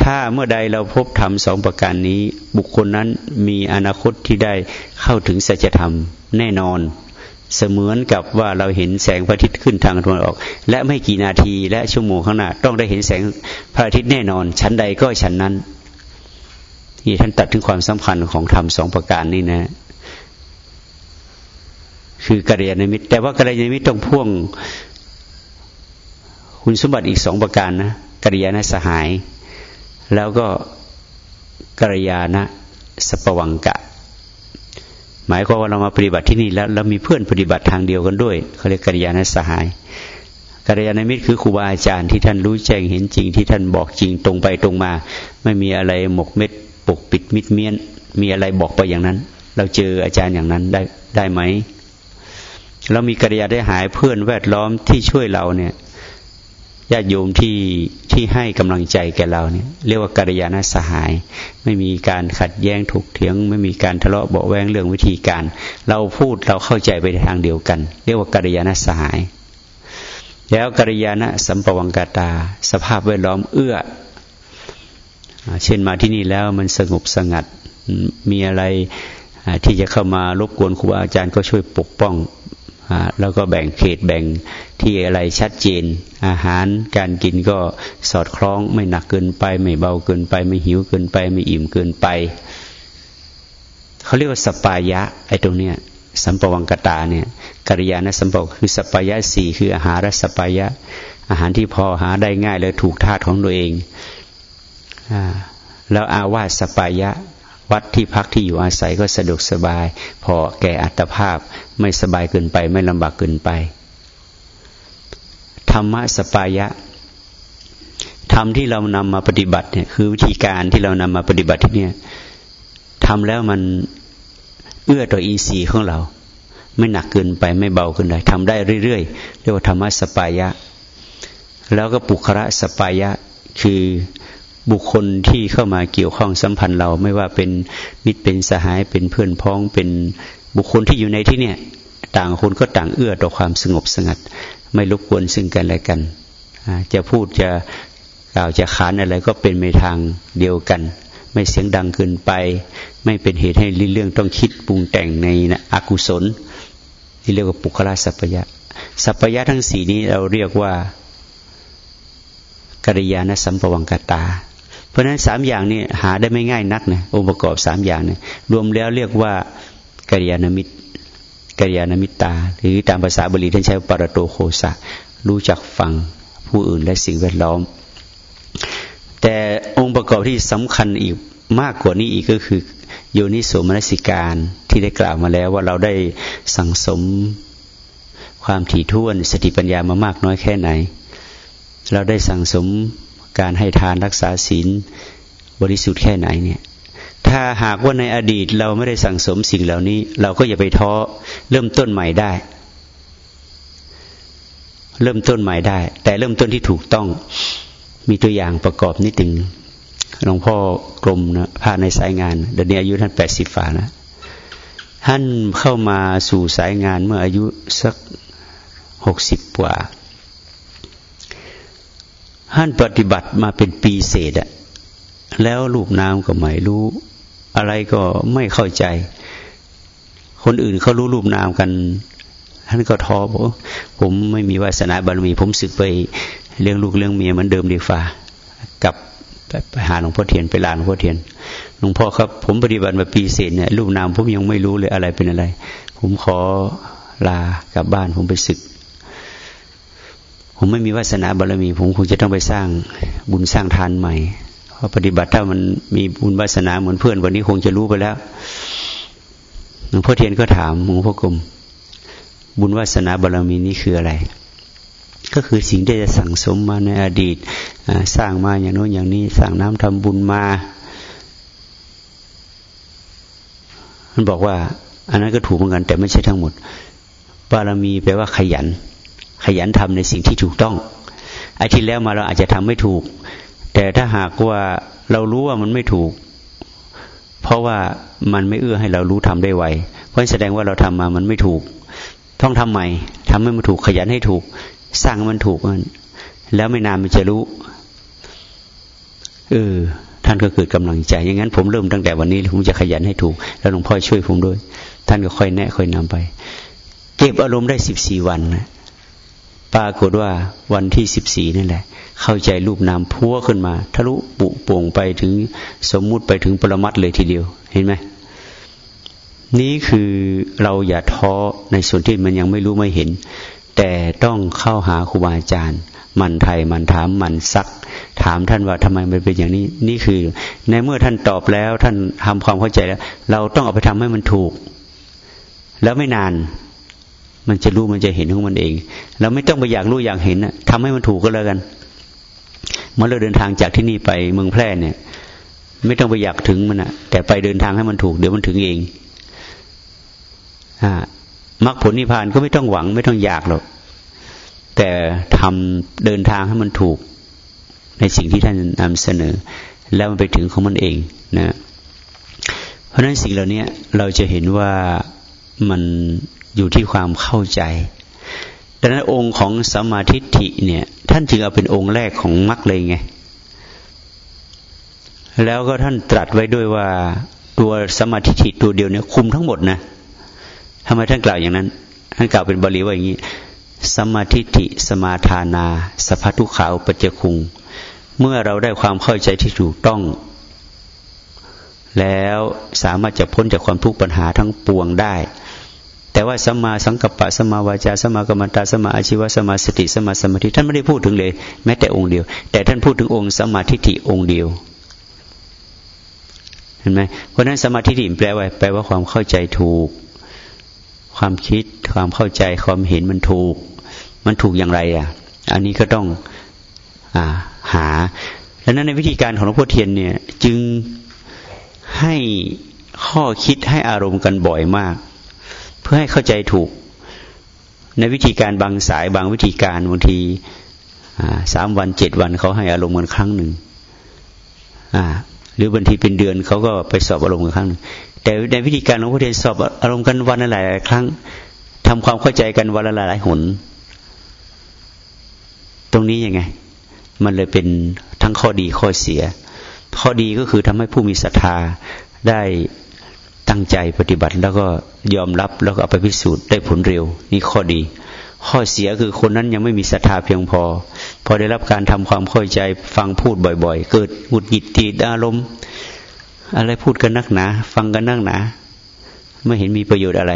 ถ้าเมื่อใดเราพบธรรมสองประการนี้ บุคคลนั้นมีอนาคตที่ได้เข้าถึงสัจธรรมแน่นอน เสมือนกับว่าเราเห็นแสงพระอาทิตย์ขึ้นทางตะวันออก และไม่กี่นาทีและชั่วโมงข้างหน้าต้องได้เห็นแสงพระอาทิตย์แน่นอน ชั้นใดก็ชั้นนั้นที่ท่านตัดถึงความสำคัญของธรรมสองประการนี้นะ คือกัลยาณมิตร แต่ว่ากัลยาณมิตรต้องพ่วง คุณสมบัติอีกสองประการนะกัลยาณสหาย แล้วก็กัลยาณสปวังกะ หมายความว่าเรามาปฏิบัติที่นี่แล้วเรามีเพื่อนปฏิบัติทางเดียวกันด้วยเขาเรียกกัลยาณสหายกัลยาณมิตรคือครูบาอาจารย์ที่ท่านรู้แจ้งเห็นจริงที่ท่านบอกจริงตรงไปตรงมา ไม่มีอะไรหมกเม็ดปกปิดมิดเมียน มีอะไรบอกไปอย่างนั้น เราเจออาจารย์อย่างนั้นได้ได้ไหมเรามีกัลยาณได้หายเพื่อนแวดล้อมที่ช่วยเราเนี่ยญาติโยมที่ ที่ให้กำลังใจแก่เราเนี่ยเรียกว่ากัลยาณสหาย ไม่มีการขัดแย้งถกเถียง ไม่มีการทะเลาะเบาแวงเรื่องวิธีการ เราพูดเราเข้าใจไปทางเดียวกัน เรียกว่ากัลยาณสหาย แล้วกัลยาณสัมปวังกาตา สภาพแวดล้อมเอื้อ เช่นมาที่นี่แล้วมันสงบสงัดมีอะไรที่จะเข้ามารบกวนครูอาจารย์ก็ช่วยปกป้อง แล้วก็แบ่งเขตแบ่งที่อะไรชัดเจน อาหารการกินก็สอดคล้องไม่หนักเกินไป ไม่เบาเกินไป ไม่หิวเกินไป ไม่อิ่มเกินไปเขาเรียกว่าสปายะไอ้ตรงเนี้ยสัมปวังกตาเนี่ยกิริยานะสัมปวคือสปายะสี่คืออาหารสปายะ อาหารที่พอหาได้ง่ายและถูกธาตุของตัวเองอแล้วอาวาสสปายะ วัดที่พักที่อยู่อาศัยก็สะดวกสบาย พอแก่อัตภาพไม่สบายเกินไป ไม่ลำบากเกินไปธรรมะสปายะธรรมที่เรานำมาปฏิบัติเนี่ยคือวิธีการที่เรานำมาปฏิบัติที่เนี่ยทำแล้วมันเอื้อต่ออีสีของเรา ไม่หนักเกินไปไม่เบาเกินไปทำได้เรื่อยๆเรียกว่าธรรมะสปายะ แล้วก็ปุคระสปายะคือ บุคคลที่เข้ามาเกี่ยวข้องสัมพันธ์เรา ไม่ว่าเป็นมิตรเป็นสหายเป็นเพื่อนพ้องเป็นบุคคลที่อยู่ในที่เนี่ย ต่างคนก็ต่างเอื้อต่อความสงบสงัด ไม่รบกวนซึ่งกันและกัน จะพูดจะกล่าวจะขานอะไรก็เป็นในทางเดียวกัน ไม่เสียงดังเกินไป ไม่เป็นเหตุให้เรื่องต้องคิดปรุงแต่งในอกุศลที่เรียกว่าปุคละสัพยะ สัพยะทั้งสี่นี้เราเรียกว่ากัลยาณสัมปวังกตา เพราะฉะนั้นสามอย่างนี้หาได้ไม่ง่ายนักนะองค์ประกอบสามอย่างเนี่ยรวมแล้วเรียกว่ากัลยาณมิตรกัลยาณมิตตา หรือตามภาษาบาลีท่านใช้ปรโตโคสะรู้จักฟังผู้อื่นและสิ่งแวดล้อม แต่องค์ประกอบที่สำคัญอีกมากกว่านี้อีกก็คือ โยนิโสมนสิการที่ได้กล่าวมาแล้วว่าเราได้สั่งสมความถี่ถ้วนสติปัญญามามากน้อยแค่ไหน เราได้สั่งสม การให้ทานรักษาศีลบริสุทธิ์แค่ไหนเนี่ย ถ้าหากว่าในอดีตเราไม่ได้สั่งสมสิ่งเหล่านี้ เราก็อย่าไปท้อเริ่มต้นใหม่ได้ เริ่มต้นใหม่ได้ แต่เริ่มต้นที่ถูกต้องมีตัวอย่างประกอบนิดหนึ่งหลวงพ่อกรมนะพาในสายงานเดี๋ยวนี้อายุท่านแปดสิบฝานะท่านเข้ามาสู่สายงานเมื่ออายุสักหกสิบกว่า ท่านปฏิบัติมาเป็นปีเศษอะแล้วลูกน้ำก็ไม่รู้ อะไรก็ไม่เข้าใจ คนอื่นเขารู้รูปนามกัน ท่านก็ท้อบอกผมไม่มีวาสนาบารมี ผมสึกไปเลี้ยงลูกเลี้ยงเมียเหมือนเดิมดีฟ้ากับไปหาหลวงพ่อเทียนไปลานหลวงพ่อเทียนหลวงพ่อครับ ผมปฏิบัติมาปีเศษเนี่ยรูปนามผมยังไม่รู้เลยอะไรเป็นอะไร ผมขอลากลับบ้านผมไปศึก ผมไม่มีวาสนาบารมี ผมคงจะต้องไปสร้างบุญสร้างทานใหม่เพราะปฏิบัติถ้ามันมีบุญวาสนาเหมือนเพื่อนวันนี้คงจะรู้ไปแล้วหลวงพ่อเทียนก็ถามหลวงพ่อกรมบุญวาสนาบารมีนี้คืออะไร ก็คือสิ่งที่จะสั่งสมมาในอดีตสร้างมาอย่างโน้นอย่างนี้สร้างน้ำทำบุญมามันบอกว่า อันนั้นก็ถูกเหมือนกัน แต่ไม่ใช่ทั้งหมด บารมีแปลว่าขยัน ขยันทำในสิ่งที่ถูกต้องไอ้ที่แล้วมาเราอาจจะทำไม่ถูก แต่ถ้าหากว่าเรารู้ว่ามันไม่ถูก เพราะว่ามันไม่เอื้อให้เรารู้ทำได้ไวเพราะแสดงว่าเราทำมามันไม่ถูก ต้องทำใหม่ทำให้มันถูกขยันให้ถูก สร้างมันถูกมันแล้วไม่นานมันจะรู้เออท่านก็เกิดกำลังใจอย่างนั้นผมเริ่มตั้งแต่วันนี้ผมจะขยันให้ถูก แล้วหลวงพ่อช่วยผมด้วย ท่านก็ค่อยแนะค่อยนำไป เก็บอารมณ์ได้สิบสี่วันนะ ปรากฏว่าวันที่สิบสี่นั่นแหละ เข้าใจรูปนามพัวขึ้นมา ทะลุปุโป่งไปถึงสมมุติไปถึงปรมัตเลยทีเดียว เห็นไหมนี้คือเราอย่าท้อในส่วนที่มันยังไม่รู้ไม่เห็น แต่ต้องเข้าหาครูบาอาจารย์มันไทยมันถามมันซัก ถามท่านว่าทำไมมันเป็นอย่างนี้ นี่คือ ในเมื่อท่านตอบแล้ว ท่านทำความเข้าใจแล้ว เราต้องเอาไปทำให้มันถูก แล้วไม่นาน มันจะรู้มันจะเห็นของมันเอง เราไม่ต้องไปอยากรู้อยากเห็นนะทำให้มันถูกก็แล้วกัน เมื่อเราเดินทางจากที่นี่ไปเมืองแพร่เนี่ย ไม่ต้องไปอยากถึงมันนะแต่ไปเดินทางให้มันถูก เดี๋ยวมันถึงเองอ่ามรรคผลนิพพานก็ไม่ต้องหวัง ไม่ต้องอยากหรอกแต่ทำเดินทางให้มันถูก ในสิ่งที่ท่านนำเสนอ แล้วมันไปถึงของมันเองนะ เพราะฉะนั้นสิ่งเหล่านี้เราจะเห็นว่ามัน อยู่ที่ความเข้าใจดังนั้นองค์ของสมาธิิเนี่ย ท่านจึงเอาเป็นองค์แรกของมรรคเลยไง แล้วก็ท่านตรัสไว้ด้วยว่าตัวสมาธิิตัวเดียวเนี่ยคุมทั้งหมดนะทำไมท่านกล่าวอย่างนั้น ท่านกล่าวเป็นบาลีว่าอย่างนี้สมาธิิสมาทานาสภทุขาวปัจจคุง เมื่อเราได้ความเข้าใจที่ถูกต้อง แล้วสามารถจะพ้นจากความทุกข์ปัญหาทั้งปวงได้ แต่ว่าสัมมาสังกัปปะสัมมาวาจาสัมมากรรมตาสัมมาอาชีวะสัมมาสติสัมมาสมาธิท่านไม่ได้พูดถึงเลย แม้แต่องค์เดียว แต่ท่านพูดถึงองค์สัมมาทิฏฐิองค์เดียวเห็นไหมเพราะนั้นสมาธิถิแปลว่าแปลว่าความเข้าใจถูก ความคิดความเข้าใจความเห็นมันถูก มันถูกอย่างไรอะ อันนี้ก็ต้องอ่าหาดังนั้นในวิธีการของหลวงพ่อเทียนเนี่ย จึงให้ข้อคิดให้อารมณ์กันบ่อยมาก พื่อให้เข้าใจถูก ในวิธีการบางสายบางวิธีการบางทีสามวันเจ็ดวันเขาให้อารมณ์กันครั้งหนึ่งหรือบางทีเป็นเดือนเขาก็ไปสอบอารมณ์กันครั้งหนึ่งแต่ในวิธีการหลวงพ่อเทียนสอบอารมณ์กันวันละหลายครั้งทำความเข้าใจกันวันละหลายหน ตรงนี้ยังไง มันเลยเป็นทั้งข้อดีข้อเสีย ข้อดีก็คือทำให้ผู้มีศรัทธาได้ ตั้งใจปฏิบัติแล้วก็ยอมรับแล้วก็เอาไปพิสูจน์ได้ผลเร็ว นี่ข้อดี ข้อเสียคือคนนั้นยังไม่มีศรัทธาเพียงพอ พอได้รับการทำความเข้าใจฟังพูดบ่อย ๆ เกิดหงุดหงิดตีดอารมณ์อะไรพูดกันนักหนา ฟังกันนักหนา ไม่เห็นมีประโยชน์อะไร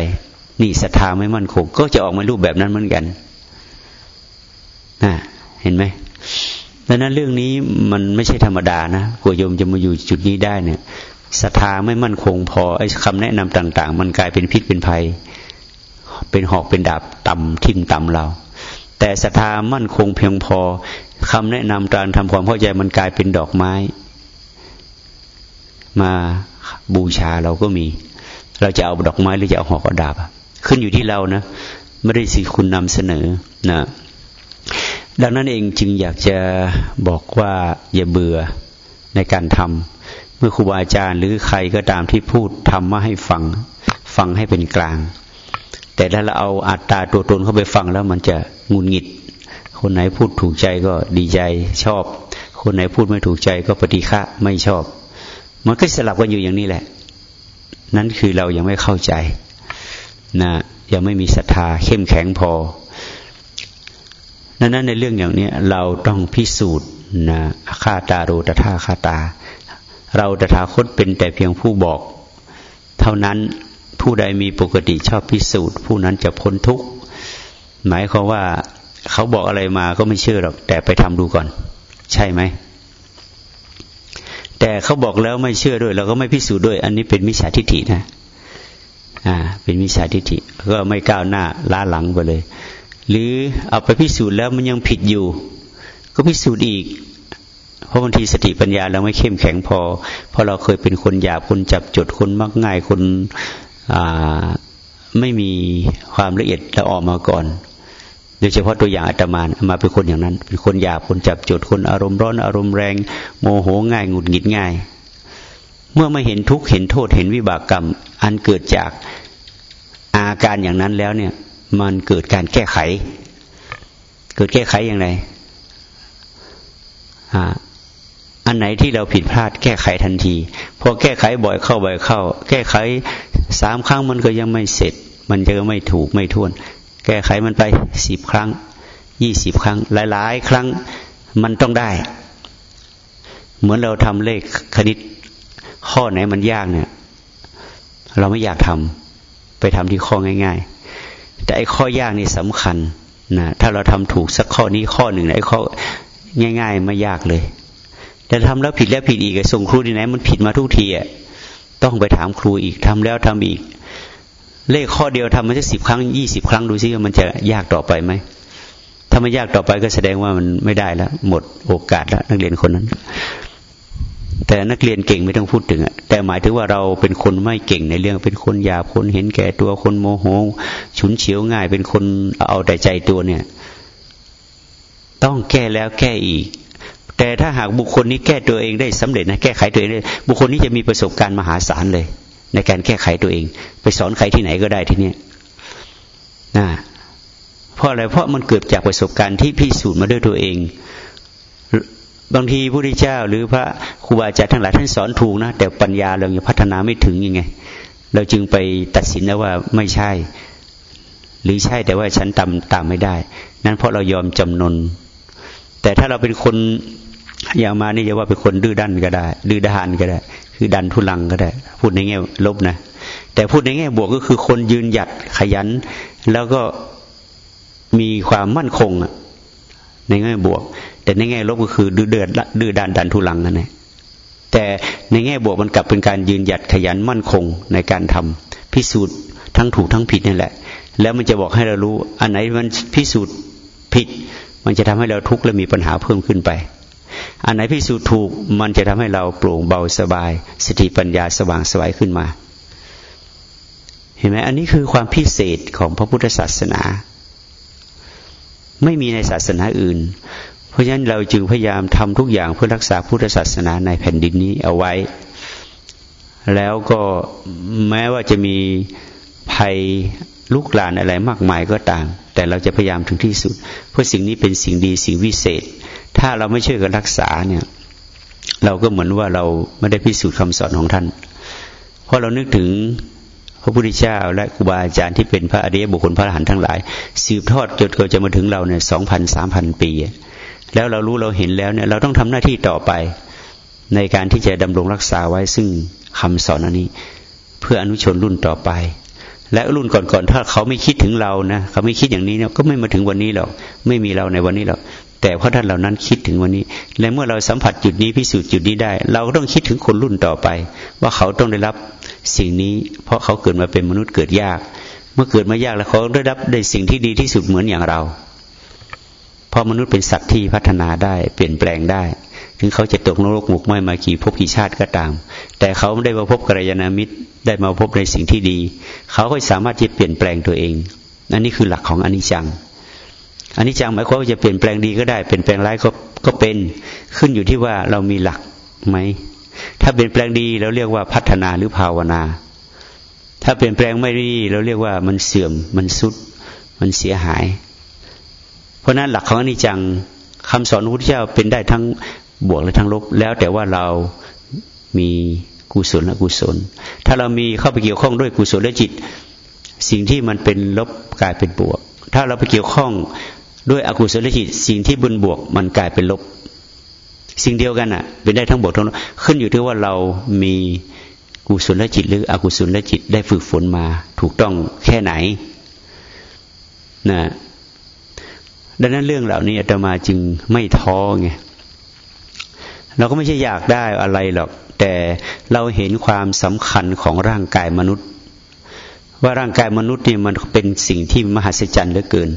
นี่ศรัทธาไม่มั่นคงก็จะออกมารูปแบบนั้นเหมือนกันนะเห็นไหมดังนั้นเรื่องนี้มันไม่ใช่ธรรมดานะกลัวโยมจะมาอยู่จุดนี้ได้เนี่ย ศรัทธาไม่มั่นคงพอไอ้คำแนะนำต่าง ๆ มันกลายเป็นพิษเป็นภัย เป็นหอกเป็นดาบต่ำทิ่มต่ำเรา แต่ศรัทธามั่นคงเพียงพอคำแนะนำการทำความเข้าใจมันกลายเป็นดอกไม้ มาบูชาเราก็มี เราจะเอาดอกไม้หรือจะเอาหอกอาดาบขึ้นอยู่ที่เรานะไม่ได้สิคุณนำเสนอนะดังนั้นเองจึงอยากจะบอกว่าอย่าเบื่อในการทำ มื่อครูบาอาจารย์หรือใครก็ตามที่พูดทำมาให้ฟัง ฟังให้เป็นกลาง แต่ถ้าเราเอาอัตตาตัวตนเข้าไปฟังแล้วมันจะงุนงิด คนไหนพูดถูกใจก็ดีใจชอบ คนไหนพูดไม่ถูกใจก็ปฏิฆะไม่ชอบ มันก็สลับกันอยู่อย่างนี้แหละ นั่นคือเรายังไม่เข้าใจนะยังไม่มีศรัทธาเข้มแข็งพอดังนั้นในเรื่องอย่างนี้เราต้องพิสูจน์นะฆาตาโรตถาคาตา เราตถาคตเป็นแต่เพียงผู้บอก เท่านั้นผู้ใดมีปกติชอบพิสูจน์ ผู้นั้นจะพ้นทุกข์หมายความว่าเขาบอกอะไรมาก็ไม่เชื่อหรอก แต่ไปทำดูก่อน ใช่ไหม แต่เขาบอกแล้วไม่เชื่อด้วย เราก็ไม่พิสูจน์ด้วย อันนี้เป็นมิจฉาทิฏฐินะ อ่า เป็นมิจฉาทิฏฐิก็ไม่ก้าวหน้าล้าหลังไปเลย หรือเอาไปพิสูจน์แล้วมันยังผิดอยู่ ก็พิสูจน์อีก ราะบางทีสติปัญญาเราไม่เข้มแข็งพอ เพราะเราเคยเป็นคนหยาบคนจับจดคนมักง่ายคนไม่มีความละเอียดละออมาก่อนโดยเฉพาะตัวอย่างอาตมามาเป็นคนอย่างนั้น เป็นคนหยาบคนจับจดคนอารมณ์ร้อนอารมณ์แรง โมโหง่ายหงุดหงิดง่าย เมื่อมาเห็นทุกข์เห็นโทษเห็นวิบากกรรม อันเกิดจากอาการอย่างนั้นแล้วเนี่ย มันเกิดการแก้ไข เกิดแก้ไขอย่างไร อันไหนที่เราผิดพลาดแก้ไขทันทีพอแก้ไขบ่อยเข้าบ่อยเข้า แก้ไขสามครั้งมันก็ยังไม่เสร็จ มันจะไม่ถูกไม่ท่วน แก้ไขมันไปสิบครั้งยี่สิบครั้ง หลาย ๆ ครั้งมันต้องได้ เหมือนเราทำเลขคณิต ข้อไหนมันยากเนี่ย เราไม่อยากทำไปทำที่ข้อง่าย ๆ แต่ไอ้ข้อยากนี่สำคัญนะถ้าเราทำถูกสักข้อนี้ข้อหนึ่งไอ้ข้อง่าย ๆ ไม่ยากเลย แต่ทำแล้วผิดแล้วผิดอีกส่งครูที่ไหนมันผิดมาทุกทีอะต้องไปถามครูอีกทำแล้วทำอีก เลขข้อเดียวทำมันจะสิบครั้งยี่สิบครั้งดูซิว่ามันจะยากต่อไปไหมถ้ามันยากต่อไปก็แสดงว่ามันไม่ได้แล้วหมดโอกาสแล้วนักเรียนคนนั้น แต่นักเรียนเก่งไม่ต้องพูดถึงอะแต่หมายถึงว่าเราเป็นคนไม่เก่งในเรื่อง เป็นคนหยาบคนเห็นแก่ตัวคนโมโหฉุนเฉียวง่าย เป็นคนเอาแต่ใจตัวเนี่ย ต้องแก้แล้วแก้อีก แต่ถ้าหากบุคคลนี้แก้ตัวเองได้สำเร็จนะแก้ไขตัวเองได้บุคคลนี้จะมีประสบการณ์มหาศาลเลย ในการแก้ไขตัวเอง ไปสอนใครที่ไหนก็ได้ทีเนี้นะเพราะอะไรเพราะมันเกิดจากประสบการณ์ที่พิสูจน์มาด้วยตัวเอง บางทีพระพุทธเจ้า หรือพระครูบาอาจารย์ทั้งหลายท่านสอนถูกนะแต่ปัญญาเรายังพัฒนาไม่ถึงยังไง เราจึงไปตัดสินแล้วว่าไม่ใช่ หรือใช่แต่ว่าฉันตามตามไม่ได้ นั้นเพราะเรายอมจำนน แต่ถ้าเราเป็นคนอย่างมานี่จะว่าเป็นคนดื้อดันก็ได้ ดื้อด้านก็ได้ คือดันทุลังก็ได้ พูดในแง่ลบนะ แต่พูดในแง่บวกก็คือคนยืนหยัดขยัน แล้วก็มีความมั่นคงในแง่บวก แต่ในแง่ลบก็คือดื้อเดือดดื้อดันดันทุลังนั่นแหละแต่ในแง่บวกมันกลับเป็นการยืนหยัดขยันมั่นคงในการทำพิสูจน์ทั้งถูกทั้งผิดนี่แหละ แล้วมันจะบอกให้เรารู้ อันไหนมันพิสูจน์ผิด มันจะทำให้เราทุกข์และมีปัญหาเพิ่มขึ้นไป อันไหนพิสูจน์ถูกมันจะทำให้เราโปร่งเบาสบาย สติปัญญาสว่างสวายขึ้นมา เห็นไหมอันนี้คือความพิเศษของพระพุทธศาสนา ไม่มีในศาสนาอื่น เพราะฉะนั้นเราจึงพยายามทำทุกอย่างเพื่อรักษาพุทธศาสนาในแผ่นดินนี้เอาไว้ แล้วก็แม้ว่าจะมีภัยลุกลานอะไรมากมายก็ตาม แต่เราจะพยายามถึงที่สุด เพราะสิ่งนี้เป็นสิ่งดีสิ่งวิเศษ ถ้าเราไม่ช่วยกันรักษาเนี่ย เราก็เหมือนว่าเราไม่ได้พิสูจน์คำสอนของท่าน เพราะเรานึกถึงพระพุทธเจ้า และครูบาอาจารย์ที่เป็นพระอริยบุคคลพระอรหันต์ทั้งหลาย สืบทอดจนเกิดจะมาถึงเราเนี่ยสองพันสามพันปี แล้วเรารู้เราเห็นแล้วเนี่ย เราต้องทำหน้าที่ต่อไป ในการที่จะดำรงรักษาไว้ซึ่งคำสอนอันนี้ เพื่ออนุชนรุ่นต่อไป และรุ่นก่อนๆถ้าเขาไม่คิดถึงเรานะเขาไม่คิดอย่างนี้เนี่ยก็ไม่มาถึงวันนี้หรอกไม่มีเราในวันนี้หรอกแต่เพราะท่านเหล่านั้นคิดถึงวันนี้ และเมื่อเราสัมผัสจุดนี้พิสูจน์จุดนี้ได้ เราก็ต้องคิดถึงคนรุ่นต่อไป ว่าเขาต้องได้รับสิ่งนี้ เพราะเขาเกิดมาเป็นมนุษย์เกิดยาก เมื่อเกิดมายากแล้วเขาได้รับได้สิ่งที่ดีที่สุดเหมือนอย่างเรา เพราะมนุษย์เป็นสัตว์ที่พัฒนาได้ เปลี่ยนแปลงได้ ถึงเขาจะตกนรกหมกไหมมากี่ภพกี่ชาติก็ตาม แต่เขาไม่ได้มาพบกัลยาณมิตรได้มาพบในสิ่งที่ดี เขาก็สามารถที่จะเปลี่ยนแปลงตัวเองอันนี้คือหลักของอนิจจังอนิจจังหมายความว่าจะเปลี่ยนแปลงดีก็ได้เปลี่ยนแปลงร้ายก็ก็เป็นขึ้นอยู่ที่ว่าเรามีหลักไหมถ้าเปลี่ยนแปลงดีเราเรียกว่าพัฒนาหรือภาวนา ถ้าเปลี่ยนแปลงไม่ดีเราเรียกว่ามันเสื่อมมันสุด มันเสียหาย เพราะนั้นหลักของอนิจจังคำสอนพระพุทธเจ้าเป็นได้ทั้ง บวกและทั้งลบ แล้วแต่ว่าเรามีกุศลและกุศล ถ้าเรามีเข้าไปเกี่ยวข้องด้วยกุศลและจิต สิ่งที่มันเป็นลบกลายเป็นบวก ถ้าเราไปเกี่ยวข้องด้วยอกุศลจิต สิ่งที่บุญบวกมันกลายเป็นลบ สิ่งเดียวกันอะ เป็นได้ทั้งบวกทั้งลบขึ้นอยู่ที่ว่าเรามีกุศลจิต หรืออกุศลจิตได้ฝึกฝนมาถูกต้องแค่ไหนนะดังนั้นเรื่องเหล่านี้อาตมาจึงไม่ท้อไง เราก็ไม่ใช่อยากได้อะไรหรอก แต่เราเห็นความสำคัญของร่างกายมนุษย์ ว่าร่างกายมนุษย์นี่มันเป็นสิ่งที่มหัศจรรย์เหลือเกิน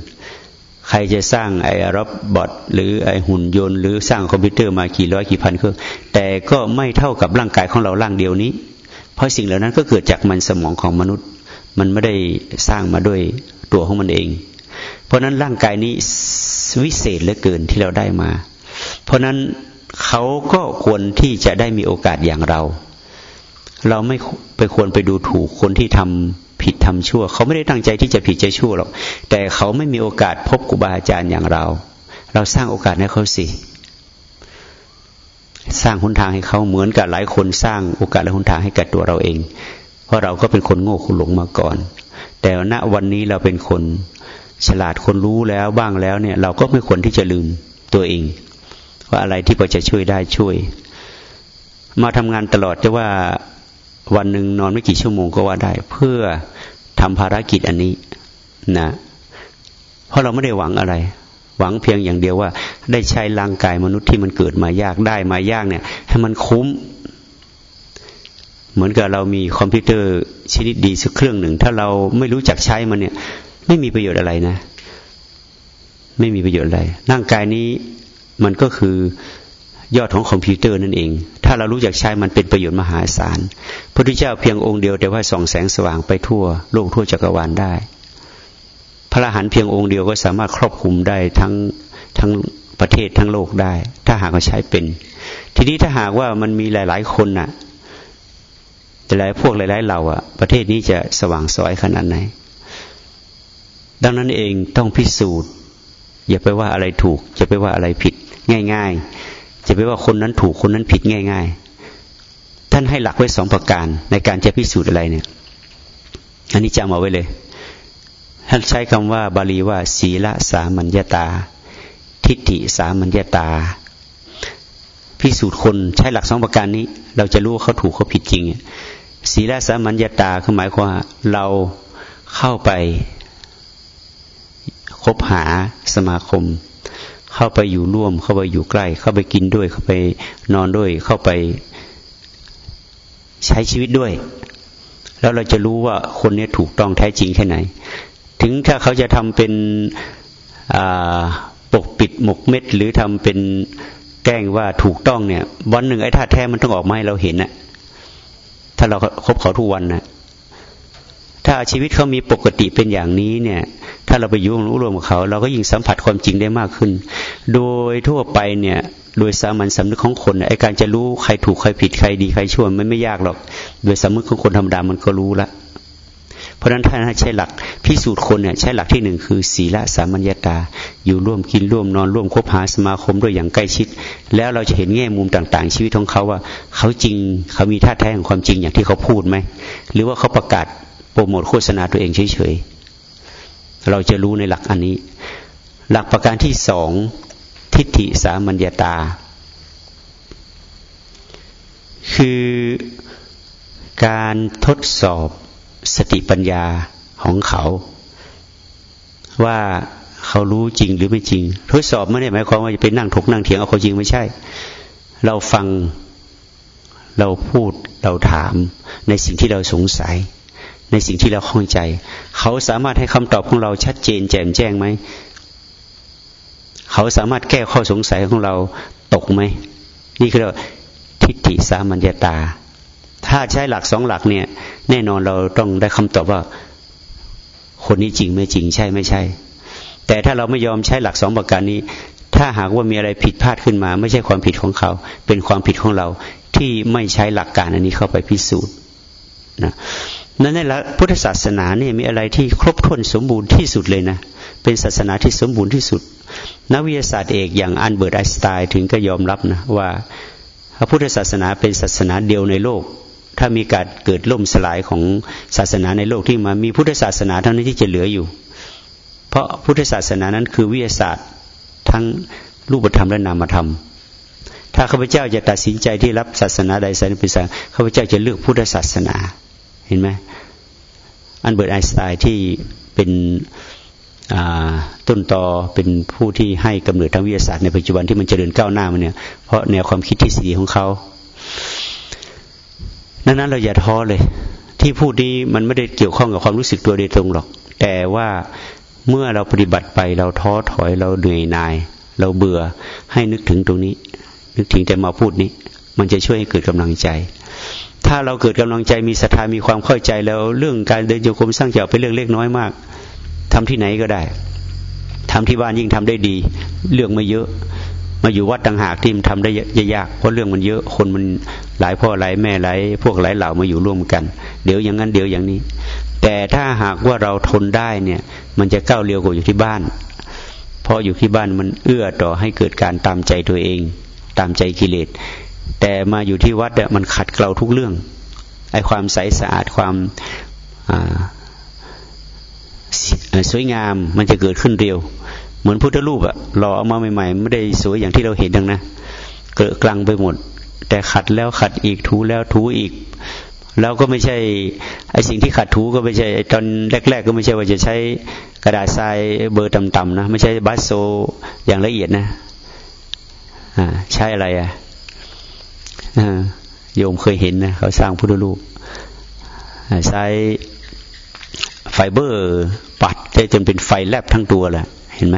ใครจะสร้างไอ้รบบอทหรือไอ้หุ่นยนต์ หรือสร้างคอมพิวเตอร์มากี่ร้อยกี่พันเครื่องแต่ก็ไม่เท่ากับร่างกายของเราร่างเดียวนี้ เพราะสิ่งเหล่านั้นก็เกิดจากมันสมองของมนุษย์ มันไม่ได้สร้างมาด้วยตัวของมันเอง เพราะนั้นร่างกายนี้วิเศษเหลือเกินที่เราได้มา เพราะนั้น เขาก็ควรที่จะได้มีโอกาสอย่างเรา เราไม่ไปควรไปดูถูกคนที่ทำผิดทำชั่ว เขาไม่ได้ตั้งใจที่จะผิดจะชั่วหรอก แต่เขาไม่มีโอกาสพบครูบาอาจารย์อย่างเรา เราสร้างโอกาสให้เขาสิสร้างหนทางให้เขาเหมือนกับหลายคนสร้างโอกาสและหนทางให้กับตัวเราเอง เพราะเราก็เป็นคนโง่คุณหลงมาก่อน แต่ณวันนี้เราเป็นคนฉลาดคนรู้แล้วบ้างแล้วเนี่ย เราก็ไม่ควรที่จะลืมตัวเอง ว่าอะไรที่พอจะช่วยได้ช่วย มาทำงานตลอดจะว่าวันหนึ่งนอนไม่กี่ชั่วโมงก็ว่าได้ เพื่อทำภารกิจอันนี้นะเพราะเราไม่ได้หวังอะไร หวังเพียงอย่างเดียวว่า ได้ใช้ร่างกายมนุษย์ที่มันเกิดมายากได้มายากเนี่ย ให้มันคุ้ม เหมือนกับเรามีคอมพิวเตอร์ชนิดดีสักเครื่องหนึ่ง ถ้าเราไม่รู้จักใช้มันเนี่ย ไม่มีประโยชน์อะไรนะ ไม่มีประโยชน์อะไรร่างกายนี้ มันก็คือยอดของคอมพิวเตอร์นั่นเอง ถ้าเรารู้จักใช้มันเป็นประโยชน์มหาศาล พระพุทธเจ้าเพียงองค์เดียวแต่ว่าส่องแสงสว่างไปทั่วโลกทั่วจักรวาลได้ พระอรหันต์เพียงองค์เดียวก็สามารถครอบคลุมได้ทั้งทั้งประเทศทั้งโลกได้ ถ้าหากเขาใช้เป็น ทีนี้ถ้าหากว่ามันมีหลาย ๆ คนน่ะแต่หลายพวกหลาย ๆเหล่าอะประเทศนี้จะสว่างสวยขนาดไหน ดังนั้นเองต้องพิสูจน์ อย่าไปว่าอะไรถูก จะไปว่าอะไรผิด ง่าย ๆ จะไปว่าคนนั้นถูกคนนั้นผิดง่าย ๆ ท่านให้หลักไว้สองประการ ในการจะพิสูจน์อะไรเนี่ย อันนี้จำเอาไว้เลย ท่านใช้คำว่า บาลีว่า ศีละสามัญญาตา ทิฏฐิสามัญญาตา พิสูจน์คนใช้หลักสองประการนี้ เราจะรู้ว่าเขาถูกเขาผิดจริงศีลสามัญญาตาคือหมายความว่าเราเข้าไปคบหาสมาคม เข้าไปอยู่ร่วม เข้าไปอยู่ใกล้ เข้าไปกินด้วย เข้าไปนอนด้วย เข้าไปใช้ชีวิตด้วย แล้วเราจะรู้ว่าคนนี้ถูกต้องแท้จริงแค่ไหน ถึงถ้าเขาจะทำเป็นปกปิดหมกเม็ด หรือทำเป็นแกล้งว่าถูกต้องเนี่ย วันหนึ่งไอ้ท่าแท้มันต้องออกมาให้เราเห็นนะถ้าเราคบเขาทุกวันนะถ้าชีวิตเขามีปกติเป็นอย่างนี้เนี่ยาเราไปยุ่งรู้รวมกับเขา เราก็ยิ่งสัมผัสความจริงได้มากขึ้น โดยทั่วไปเนี่ยโดยสามัญสำนึกของคนไอ้การจะรู้ใครถูกใครผิดใครดีใครชั่วมันไม่ยากหรอก โดยสำนึกของคนธรรมดามันก็รู้ละ เพราะฉะนั้นถ้าใช้หลักพิสูจน์คนเนี่ยใช้หลักที่หนึ่งคือศีลสามัญญาตา อยู่ร่วมกินร่วมนอนร่วมคบหาสมาคมด้วยอย่างใกล้ชิด แล้วเราจะเห็นแง่มุมต่างๆ ชีวิตของเขาว่า เขาจริงเขามีท่าแท้ของความจริงอย่างที่เขาพูดไหมหรือว่าเขาประกาศโปรโมทโฆษณาตัวเองเฉยๆ เราจะรู้ในหลักอันนี้ หลักประการที่สองทิฏฐิสามัญญาตา คือการทดสอบสติปัญญาของเขา ว่าเขารู้จริงหรือไม่จริง ทดสอบไม่ได้หมายความว่าจะไปนั่งถกนั่งเถียงเอาเขาจริงไม่ใช่ เราฟังเราพูดเราถามในสิ่งที่เราสงสัย ในสิ่งที่เราข้องใจ เขาสามารถให้คำตอบของเราชัดเจนแจ่มแจ้งไหม เขาสามารถแก้ข้อสงสัยของเราตกไหม นี่คือทิฏฐิสามัญญาตา ถ้าใช้หลักสองหลักเนี่ย แน่นอนเราต้องได้คำตอบว่า คนนี้จริงไม่จริงใช่ไม่ใช่ แต่ถ้าเราไม่ยอมใช้หลักสองประการนี้ ถ้าหากว่ามีอะไรผิดพลาดขึ้นมา ไม่ใช่ความผิดของเขา เป็นความผิดของเราที่ไม่ใช้หลักการอันนี้เข้าไปพิสูจน์นะ นั้นในพุทธศาสนาเนี่ยมีอะไรที่ครบถ้วนสมบูรณ์ที่สุดเลยนะ เป็นศาสนาที่สมบูรณ์ที่สุด นักวิทยาศาสตร์เอกอย่างอันเบิร์ตไอน์สไตน์ถึงก็ยอมรับนะว่าพระพุทธศาสนาเป็นศาสนาเดียวในโลก ถ้ามีการเกิดล่มสลายของศาสนาในโลกที่มามีพุทธศาสนาเท่านั้นที่จะเหลืออยู่ เพราะพุทธศาสนานั้นคือวิทยาศาสตร์ทั้งรูปธรรมและนามธรรม ถ้าข้าพเจ้าจะตัดสินใจที่รับศาสนาใดศาสนาเป็นศาสนาข้าพเจ้าจะเลือกพุทธศาสนา เห็นไหมอันเบิร์ตไอน์สไตน์ที่เป็นต้นตอเป็นผู้ที่ให้กำเนิดทางวิทยาศาสตร์ในปัจจุบันที่มันเจริญก้าวหน้ามาเนี่ย เพราะแนวความคิดที่สีของเขาดังนั้นเราอย่าท้อเลย ที่พูดนี้มันไม่ได้เกี่ยวข้องกับความรู้สึกตัวโดยตรงหรอก แต่ว่าเมื่อเราปฏิบัติไปเราท้อถอยเราเหนื่อยนาย เราเบื่อให้นึกถึงตรงนี้ นึกถึงแต่มาพูดนี้ มันจะช่วยให้เกิดกำลังใจ ถ้าเราเกิดกำลังใจมีศรัทธามีความเข้าใจแล้ว เรื่องการเดินโยกมสร้างเจ้าเป็นเรื่องเล็กน้อยมากทำที่ไหนก็ได้ทำที่บ้านยิ่งทำได้ดี เรื่องไม่เยอะมาอยู่วัดต่างหากที่มันทำได้ยากเพราะเรื่องมันเยอะคนมันหลายพ่อหลายแม่หลายพวกหลายเหล่ามาอยู่ร่วมกัน เดี๋ยวอย่างนั้นเดี๋ยวอย่างนี้ แต่ถ้าหากว่าเราทนได้เนี่ย มันจะก้าวเร็วกว่าอยู่ที่บ้านเพราะอยู่ที่บ้านมันเอื้อต่อให้เกิดการตามใจตัวเอง ตามใจกิเลส แต่มาอยู่ที่วัดเนี่ยมันขัดเกลาทุกเรื่องไอ้ความใสสะอาดความสวยงามมันจะเกิดขึ้นเร็ว เหมือนพุทธรูปอะหล่อออกมาใหม่ๆไม่ได้สวยอย่างที่เราเห็นดังนะเกิดกลางไปหมด แต่ขัดแล้วขัดอีกถูแล้วถูอีกแล้วก็ไม่ใช่ไอ้สิ่งที่ขัดถูก็ไม่ใช่ตอนแรก ๆ ก็ไม่ใช่ว่าจะใช้กระดาษทรายเบอร์ต่ำๆนะไม่ใช่บัสโซอย่างละเอียดนะอ่าใช้อะไรอะ โยมเคยเห็นนะเขาสร้างพุทธรูปใช้ไฟเบอร์ปัดจนเป็นไฟแลบทั้งตัวแหละเห็นไหม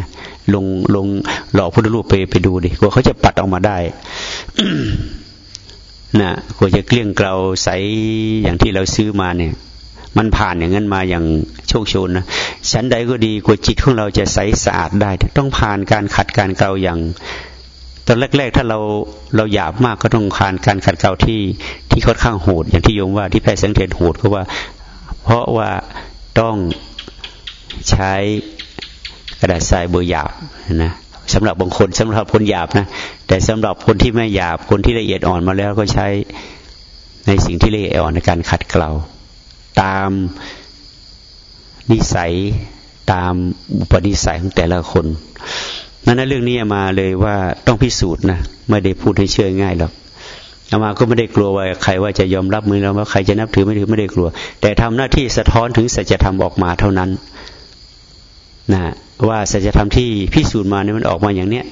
ลงลงหล่อพุทธรูปไปไปดูดิกลัวเขาจะปัดออกมาได้นะกลัวจะเกลี้ยงเกลาใสอย่างที่เราซื้อมาเนี่ย มันผ่านอย่างนั้นมาอย่างโชคชนนะชั้นใดก็ดีกว่าจิตของเราจะใสสะอาดได้ ต้องผ่านการขัดการเกลาอย่าง ตอนแรก ๆ ถ้าเราเราหยาบมากก็ต้องคานการขัดเกลาที่ที่ค่อนข้างโหดอย่างที่โยมว่าที่แพทย์สังเกตโหดก็ว่า เพราะว่าต้องใช้กระดาษทรายเบอร์หยาบนะสำหรับบางคนสำหรับคนหยาบนะแต่สำหรับคนที่ไม่หยาบคนที่ละเอียดอ่อนมาแล้วก็ใช้ในสิ่งที่ละเอียดอ่อนในการขัดเกลาตามนิสัยตามอุปนิสัยของแต่ละคน นั้นเรื่องนี้มาเลยว่าต้องพิสูจน์นะไม่ได้พูดให้เชื่อง่ายหรอกอามาก็ไม่ได้กลัวว่าใครว่าจะยอมรับมือเราว่าใครจะนับถือไม่ถือไม่ได้กลัว แต่ทำหน้าที่สะท้อนถึงสัจธรรมออกมาเท่านั้นนะว่าสัจธรรมที่พิสูจน์มาเนี่ยมันออกมาอย่างเนี้ย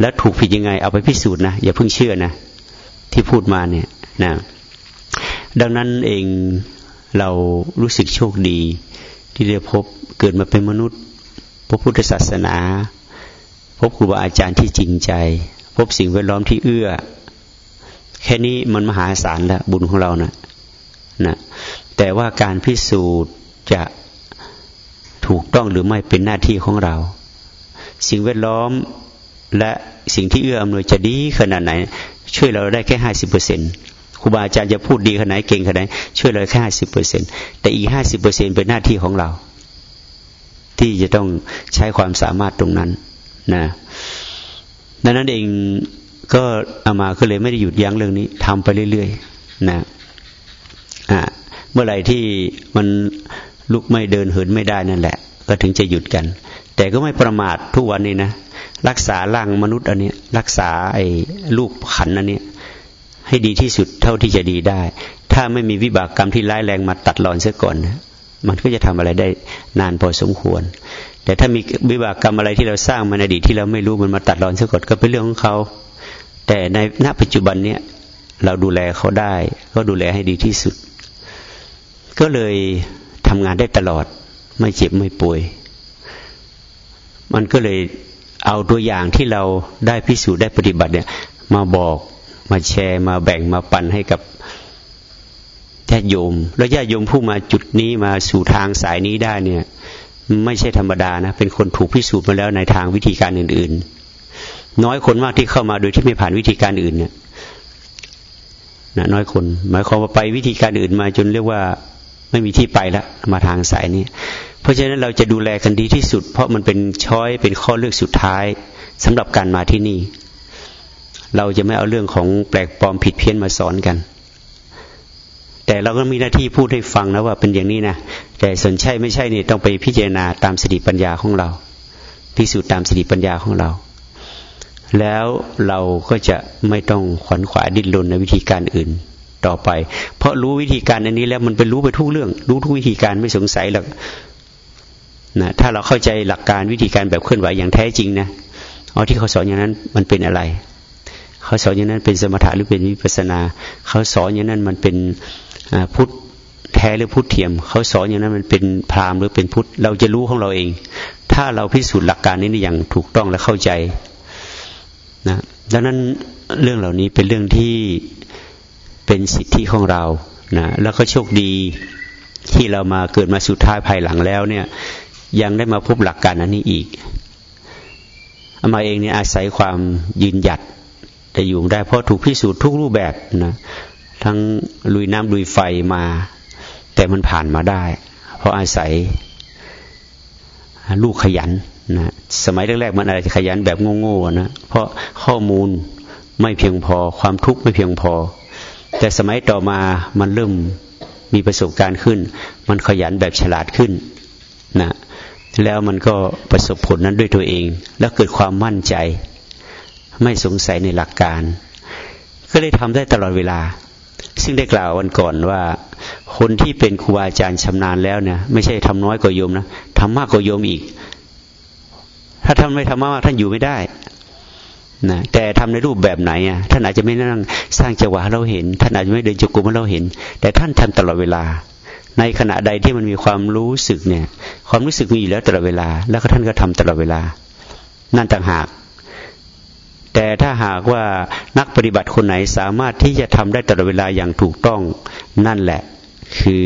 แล้วถูกผิดยังไงเอาไปพิสูจน์นะอย่าเพิ่งเชื่อนะที่พูดมาเนี่ยนะดังนั้นเองเรารู้สึกโชคดี ที่ได้พบเกิดมาเป็นมนุษย์พบพุทธศาสนา พบครูบาอาจารย์ที่จริงใจ พบสิ่งแวดล้อมที่เอื้อ แค่นี้มันมหาศาลแล้วบุญของเรานะนะแต่ว่าการพิสูจน์จะถูกต้องหรือไม่เป็นหน้าที่ของเรา สิ่งแวดล้อมและสิ่งที่เอื้ออำนวยจะดีขนาดไหน ช่วยเราได้แค่ห้าสิบเปอร์เซ็นตครูบาอาจารย์จะพูดดีขนาดไหนเก่งขนาดไหนช่วยเราแค่ห้าสิบเปอร์เซ็นแต่อีกห้าสิบเปอร์เซ็นเป็นหน้าที่ของเรา ที่จะต้องใช้ความสามารถตรงนั้น นะดังนั้นเองก็อามาก็เลยไม่ได้หยุดยั้งเรื่องนี้ทำไปเรื่อยๆนะอ่าเมื่อไหร่ที่มันลุกไม่เดินเหินไม่ได้นั่นแหละ ก็ถึงจะหยุดกัน แต่ก็ไม่ประมาททุกวันนี้นะรักษาร่างมนุษย์อันนี้ รักษาไอ้ลูกขันอันนี้ให้ดีที่สุดเท่าที่จะดีได้ ถ้าไม่มีวิบากกรรมที่ร้ายแรงมาตัดรอนเสียก่อนนะมันก็จะทำอะไรได้นานพอสมควร แต่ถ้ามีวิบากกรรมอะไรที่เราสร้างมาในอดีตที่เราไม่รู้มันมาตัดรอนเสียก่อนก็เป็นเรื่องของเขา แต่ในณปัจจุบันเนี้ยเราดูแลเขาได้ ก็ดูแลให้ดีที่สุด ก็เลยทำงานได้ตลอด ไม่เจ็บไม่ป่วย มันก็เลยเอาตัวอย่างที่เราได้พิสูจน์ได้ปฏิบัติเนี่ยมาบอกมาแชร์มาแบ่งมาปันให้กับญาติโยม แล้วญาติโยมผู้มาจุดนี้มาสู่ทางสายนี้ได้เนี่ย ไม่ใช่ธรรมดานะ เป็นคนถูกพิสูจน์มาแล้วในทางวิธีการอื่น ๆ น้อยคนมากที่เข้ามาโดยที่ไม่ผ่านวิธีการอื่นเนี่ยนะน้อยคน หมายความว่าไปวิธีการอื่นมาจนเรียกว่าไม่มีที่ไปแล้วมาทางสายนี้ เพราะฉะนั้นเราจะดูแลกันดีที่สุด เพราะมันเป็นช้อยเป็นข้อเลือกสุดท้ายสำหรับการมาที่นี่ เราจะไม่เอาเรื่องของแปลกปลอมผิดเพี้ยนมาสอนกัน แต่เราก็มีหน้าที่พูดให้ฟังนะว่าเป็นอย่างนี้นะ แต่สนใช่ไม่ใช่นี่ต้องไปพิจารณาตามสติปัญญาของเรา พิสูจน์ตามสติปัญญาของเรา แล้วเราก็จะไม่ต้องขวัญขวายดิ้นรนในวิธีการอื่นต่อไป เพราะรู้วิธีการอันนี้แล้วมันเป็นรู้ไปทุกเรื่อง รู้ทุกวิธีการไม่สงสัยหรอกนะถ้าเราเข้าใจหลักการวิธีการแบบเคลื่อนไหวอย่างแท้จริงนะเอาที่เขาสอนอย่างนั้นมันเป็นอะไร เขาสอนอย่างนั้นเป็นสมถะหรือเป็นวิปัสนา เขาสอนอย่างนั้นมันเป็นพุทธ แท้หรือพุทธเทียม เขาสอนอย่างนั้นมันเป็นพราหมณ์หรือเป็นพุทธ เราจะรู้ของเราเอง ถ้าเราพิสูจน์หลักการนี้อย่างถูกต้องและเข้าใจนะดังนั้นเรื่องเหล่านี้เป็นเรื่องที่เป็นสิทธิของเรานะแล้วก็โชคดีที่เรามาเกิดมาสุดท้ายภายหลังแล้วเนี่ย ยังได้มาพบหลักการอันนี้อีกอามาเองเนี่ยอาศัยความยืนหยัดแต่อยู่ได้เพราะถูกพิสูจน์ทุกรูปแบบนะทั้งลุยน้ำลุยไฟมา แต่มันผ่านมาได้ เพราะอาศัยลูกขยันนะสมัยแรกๆมันอาจจะขยันแบบโง่ๆนะเพราะข้อมูลไม่เพียงพอ ความทุกข์ไม่เพียงพอ แต่สมัยต่อมามันเริ่มมีประสบการณ์ขึ้น มันขยันแบบฉลาดขึ้นนะแล้วมันก็ประสบผลนั้นด้วยตัวเอง แล้วเกิดความมั่นใจ ไม่สงสัยในหลักการ ก็เลยทำได้ตลอดเวลา ซึ่งได้กล่าววันก่อนว่า คนที่เป็นครูบาอาจารย์ชำนาญแล้วเนี่ย ไม่ใช่ทำน้อยกว่าโยมนะทำมากกว่าโยมอีก ถ้าทำไม่ทำมากท่านอยู่ไม่ได้นะแต่ทำในรูปแบบไหนอะท่านอาจจะไม่นั่งสร้างจังหวะเราเห็น ท่านอาจจะไม่เดินจงกรมเราเห็น แต่ท่านทำตลอดเวลา ในขณะใดที่มันมีความรู้สึกเนี่ย ความรู้สึกมีอยู่แล้วตลอดเวลา แล้วก็ท่านก็ทำตลอดเวลา นั่นต่างหาก แต่ถ้าหากว่านักปฏิบัติคนไหนสามารถที่จะทำได้ตลอดเวลาอย่างถูกต้องนั่นแหละ คือ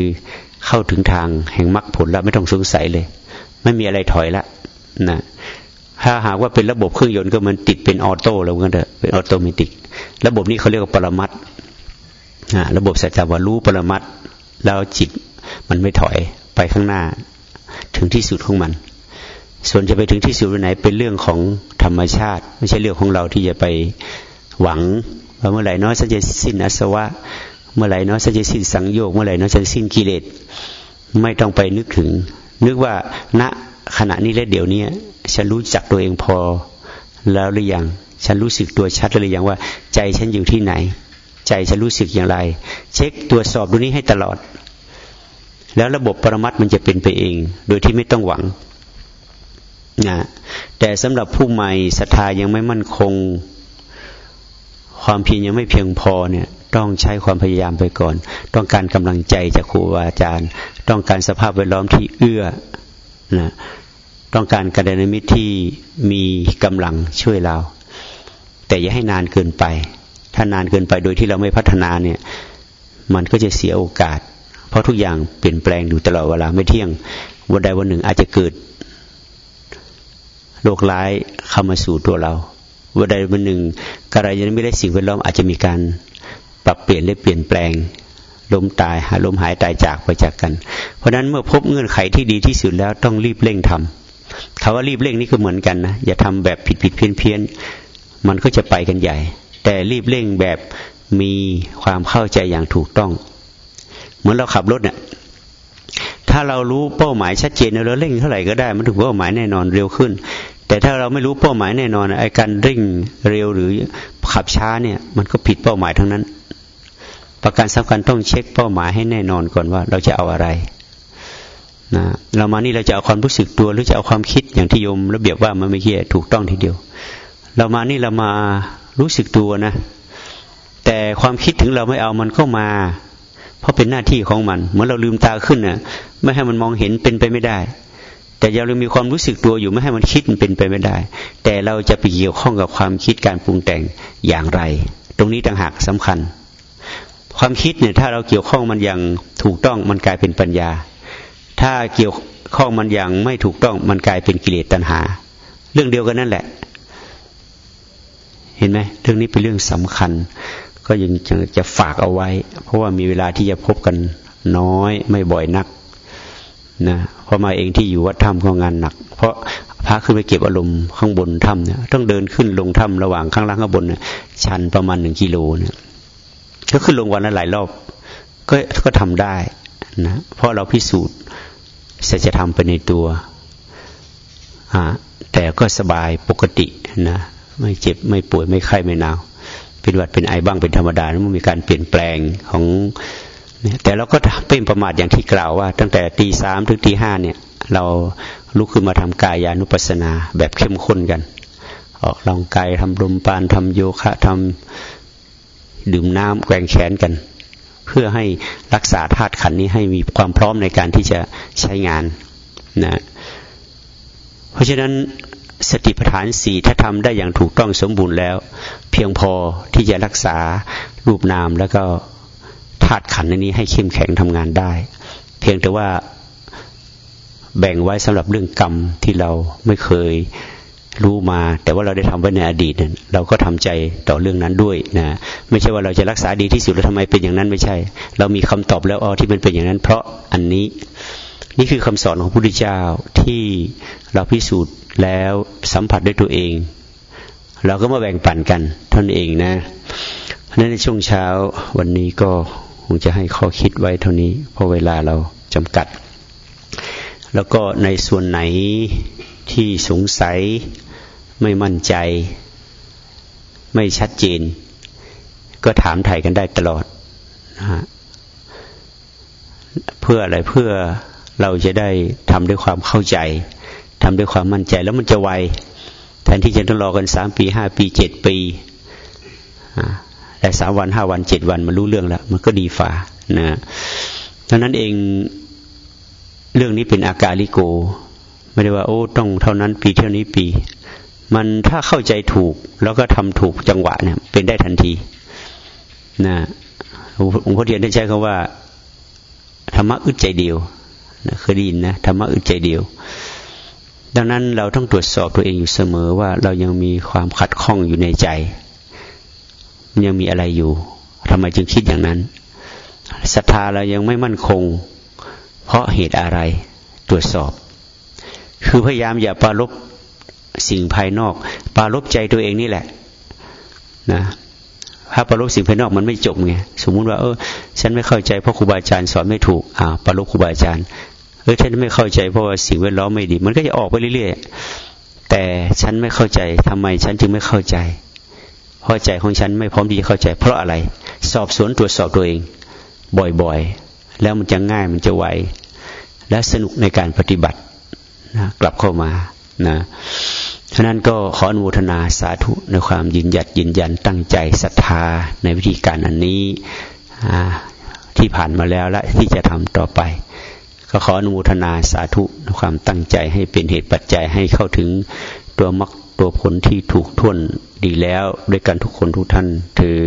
เข้าถึงทางแห่งมรรคผลแล้วไม่ต้องสงสัยเลย ไม่มีอะไรถอยละนะถ้าหากว่าเป็นระบบเครื่องยนต์ก็มันติดเป็น auto แล้วกันเถอะเป็น automatic ระบบนี้เขาเรียกว่าปรมัตถ์ระบบสัจจวารู้ปรมัตถ์แล้วจิตมันไม่ถอยไปข้างหน้า ถึงที่สุดของมัน ส่วนจะไปถึงที่สุดไหนเป็นเรื่องของธรรมชาติ ไม่ใช่เรื่องของเราที่จะไปหวังว่าเมื่อไหร่น้อยฉันจะสิ้นอสวะ เมื่อไหร่น้อยฉันจะสิ้นสังโยกเมื่อไหร่น้อยฉันจะสิ้นกิเลสไม่ต้องไปนึกถึง นึกว่าณขณะนี้และเดี๋ยวนี้ฉันรู้จักตัวเองพอแล้วหรือยังฉันรู้สึกตัวชัดหรือยังว่า ใจฉันอยู่ที่ไหน ใจฉันรู้สึกอย่างไร เช็คตรวจสอบดูนี้ให้ตลอด แล้วระบบปรมัตมันจะเป็นไปเอง โดยที่ไม่ต้องหวังนะแต่สำหรับผู้ใหม่ศรัทธายังไม่มั่นคง ความเพียรยังไม่เพียงพอเนี่ย ต้องใช้ความพยายามไปก่อน ต้องการกำลังใจจากครูบาอาจารย์ ต้องการสภาพแวดล้อมที่เอื้อนะต้องการกระดานมิตรที่มีกำลังช่วยเรา แต่อย่าให้นานเกินไป ถ้านานเกินไปโดยที่เราไม่พัฒนาเนี่ย มันก็จะเสียโอกาส เพราะทุกอย่างเปลี่ยนแปลงอยู่ตลอดเวลาไม่เที่ยง วันใดวันหนึ่งอาจจะเกิดโรคร้ายเข้ามาสู่ตัวเราวันใดวันหนึ่งกระไรยังไม่ได้สิ่งแวดล้อมอาจจะมีการ ปรับเปลี่ยนและเปลี่ยนแปลงล้มตายหาล้มหายตายจากไปจากกัน เพราะฉะนั้นเมื่อพบเงื่อนไขที่ดีที่สุดแล้วต้องรีบเร่งทำคาว่ารีบเร่งนี่ก็เหมือนกันนะอย่าทำแบบผิดผิดเพี้ยนเพี้ยนมันก็จะไปกันใหญ่ แต่รีบเร่งแบบมีความเข้าใจอย่างถูกต้อง เหมือนเราขับรถเนี่ยถ้าเรารู้เป้าหมายชัดเจนเราเร่งเท่าไหร่ก็ได้มันถึงเป้าหมายแน่นอนเร็วขึ้น แต่ถ้าเราไม่รู้เป้าหมายแน่นอนไอ้การเร่งเร็วหรือขับช้าเนี่ย มันก็ผิดเป้าหมายทั้งนั้น ประการสำคัญต้องเช็คเป้าหมายให้แน่นอนก่อนว่า เราจะเอาอะไรนะเรามานี่เราจะเอาความรู้สึกตัวหรือจะเอาความคิดอย่างที่โยมระเบียบว่ามันไม่เคียถูกต้องทีเดียว เรามานี่เรามารู้สึกตัวนะ แต่ความคิดถึงเราไม่เอามันก็มา เพราะเป็นหน้าที่ของมัน เหมือนเราลืมตาขึ้นน่ะ ไม่ให้มันมองเห็นเป็นไปไม่ได้ แต่ยังมีความรู้สึกตัวอยู่ไม่ให้มันคิดมันเป็นไปไม่ได้ แต่เราจะไปเกี่ยวข้องกับความคิดการปรุงแต่งอย่างไร ตรงนี้ต่างหากสำคัญ ความคิดเนี่ยถ้าเราเกี่ยวข้องมันอย่างถูกต้องมันกลายเป็นปัญญา ถ้าเกี่ยวข้องมันอย่างไม่ถูกต้องมันกลายเป็นกิเลสตัณหา เรื่องเดียวกันนั่นแหละ เห็นไหมเรื่องนี้เป็นเรื่องสำคัญ ก็ยังจะฝากเอาไว้ เพราะว่ามีเวลาที่จะพบกันน้อยไม่บ่อยนักนะเพราะมาเองที่อยู่วัดถ้ำก็งานหนัก เพราะพระขึ้นไปเก็บอารมณ์ข้างบนถ้ำเนี่ยต้องเดินขึ้นลงถ้ำระหว่างข้างล่างข้างบนเนี่ยชันประมาณหนึ่งกิโลเนี่ย ก็ขึ้นลงวันละหลายรอบ ก็ก็ทำได้นะเพราะเราพิสูจน์สัจธรรมไปในตัวแต่ก็สบายปกตินะไม่เจ็บไม่ป่วยไม่ไข้ไม่หนาวเป็นวัดเป็นไอบ้างเป็นธรรมดามันมีการเปลี่ยนแปลงของแต่เราก็เป็นประมาทอย่างที่กล่าวว่า ตั้งแต่ตีสามถึงตีห้าเนี่ย เราลุกขึ้นมาทำกายานุปัสสนาแบบเข้มข้นกัน ออกลองกายทำลมปานทำโยคะทำ ดื่มน้ำแกงแขนกัน เพื่อให้รักษาธาตุขันนี้ให้มีความพร้อมในการที่จะใช้งานนะเพราะฉะนั้นสติปัฏฐานสี่ถ้าทำได้อย่างถูกต้องสมบูรณ์แล้ว เพียงพอที่จะรักษารูปนามแล้วก็ธาตุขันนี้ให้เข้มแข็งทำงานได้ เพียงแต่ว่าแบ่งไว้สำหรับเรื่องกรรมที่เราไม่เคย รู้มา แต่ว่าเราได้ทำไว้ในอดีตเราก็ทำใจต่อเรื่องนั้นด้วยนะไม่ใช่ว่าเราจะรักษาดีที่สุดแล้วทำไมเป็นอย่างนั้นไม่ใช่ เรามีคำตอบแล้วอ๋อที่มันเป็นอย่างนั้น เพราะอันนี้ นี่คือคำสอนของพระพุทธเจ้าที่เราพิสูจน์แล้วสัมผัสด้วยตัวเอง เราก็มาแบ่งปันกันท่านเองนะเพราะนั้นในช่วงเช้าวันนี้ก็คงจะให้ข้อคิดไว้เท่านี้เพราะเวลาเราจำกัด แล้วก็ในส่วนไหน ที่สงสัย ไม่มั่นใจ ไม่ชัดเจน ก็ถามไถ่กันได้ตลอดนะฮะเพื่ออะไรเพื่อเราจะได้ทำด้วยความเข้าใจทำด้วยความมั่นใจ แล้วมันจะไวแทนที่จะต้องรอกันสามปีห้าปีเจ็ดปีแต่สามวันห้าวันเจ็ดวันมันรู้เรื่องแล้ว มันก็ดีฝ่านะดังนั้นเองเรื่องนี้เป็นอาการลิโก ไม่ได้ว่าโอ้ต้องเท่านั้นปีเท่านี้ปี มันถ้าเข้าใจถูกแล้วก็ทำถูกจังหวะเนี่ย เป็นได้ทันทีนะหลวงพ่อเทียนได้ใช้คำว่าธรรมะอึดใจเดียวนะเคยได้ยินนะธรรมะอึดใจเดียว ดังนั้นเราต้องตรวจสอบตัวเองอยู่เสมอว่าเรายังมีความขัดข้องอยู่ในใจ ยังมีอะไรอยู่ทำไมจึงคิดอย่างนั้นศรัทธาเรายังไม่มั่นคง เพราะเหตุอะไรตรวจสอบ คือพยายามอย่าปารบสิ่งภายนอก ปารบใจตัวเองนี่แหละ นะถ้าปรลบสิ่งภายนอกมันไม่จบไงสมมุติว่าเออฉันไม่เข้าใจเพราะครูบาอาจารย์สอนไม่ถูกอ่าปรลบครูบาอาจารย์เออฉันไม่เข้าใจเพราะว่าสิ่งแวดล้อมไม่ดี มันก็จะออกไปเรื่อยๆแต่ฉันไม่เข้าใจทำไมฉันจึงไม่เข้าใจเพราะใจของฉันไม่พร้อมที่จะเข้าใจ เพราะอะไร สอบสวนตรวจสอบตัวเอง บ่อยๆ แล้วมันจะง่ายมันจะไวและสนุกในการปฏิบัติ นะกลับเข้ามานะฉะนั้นก็ขออนุโมทนาสาธุในความยืนหยัดยืนยันตั้งใจศรัทธาในวิธีการอันนี้ที่ผ่านมาแล้วและที่จะทำต่อไป ก็ขออนุโมทนาสาธุในความตั้งใจให้เป็นเหตุปัจจัยให้เข้าถึงตัวมรรคตัวผลที่ถูกท่วนดีแล้วด้วยกันทุกคนทุกท่านถือ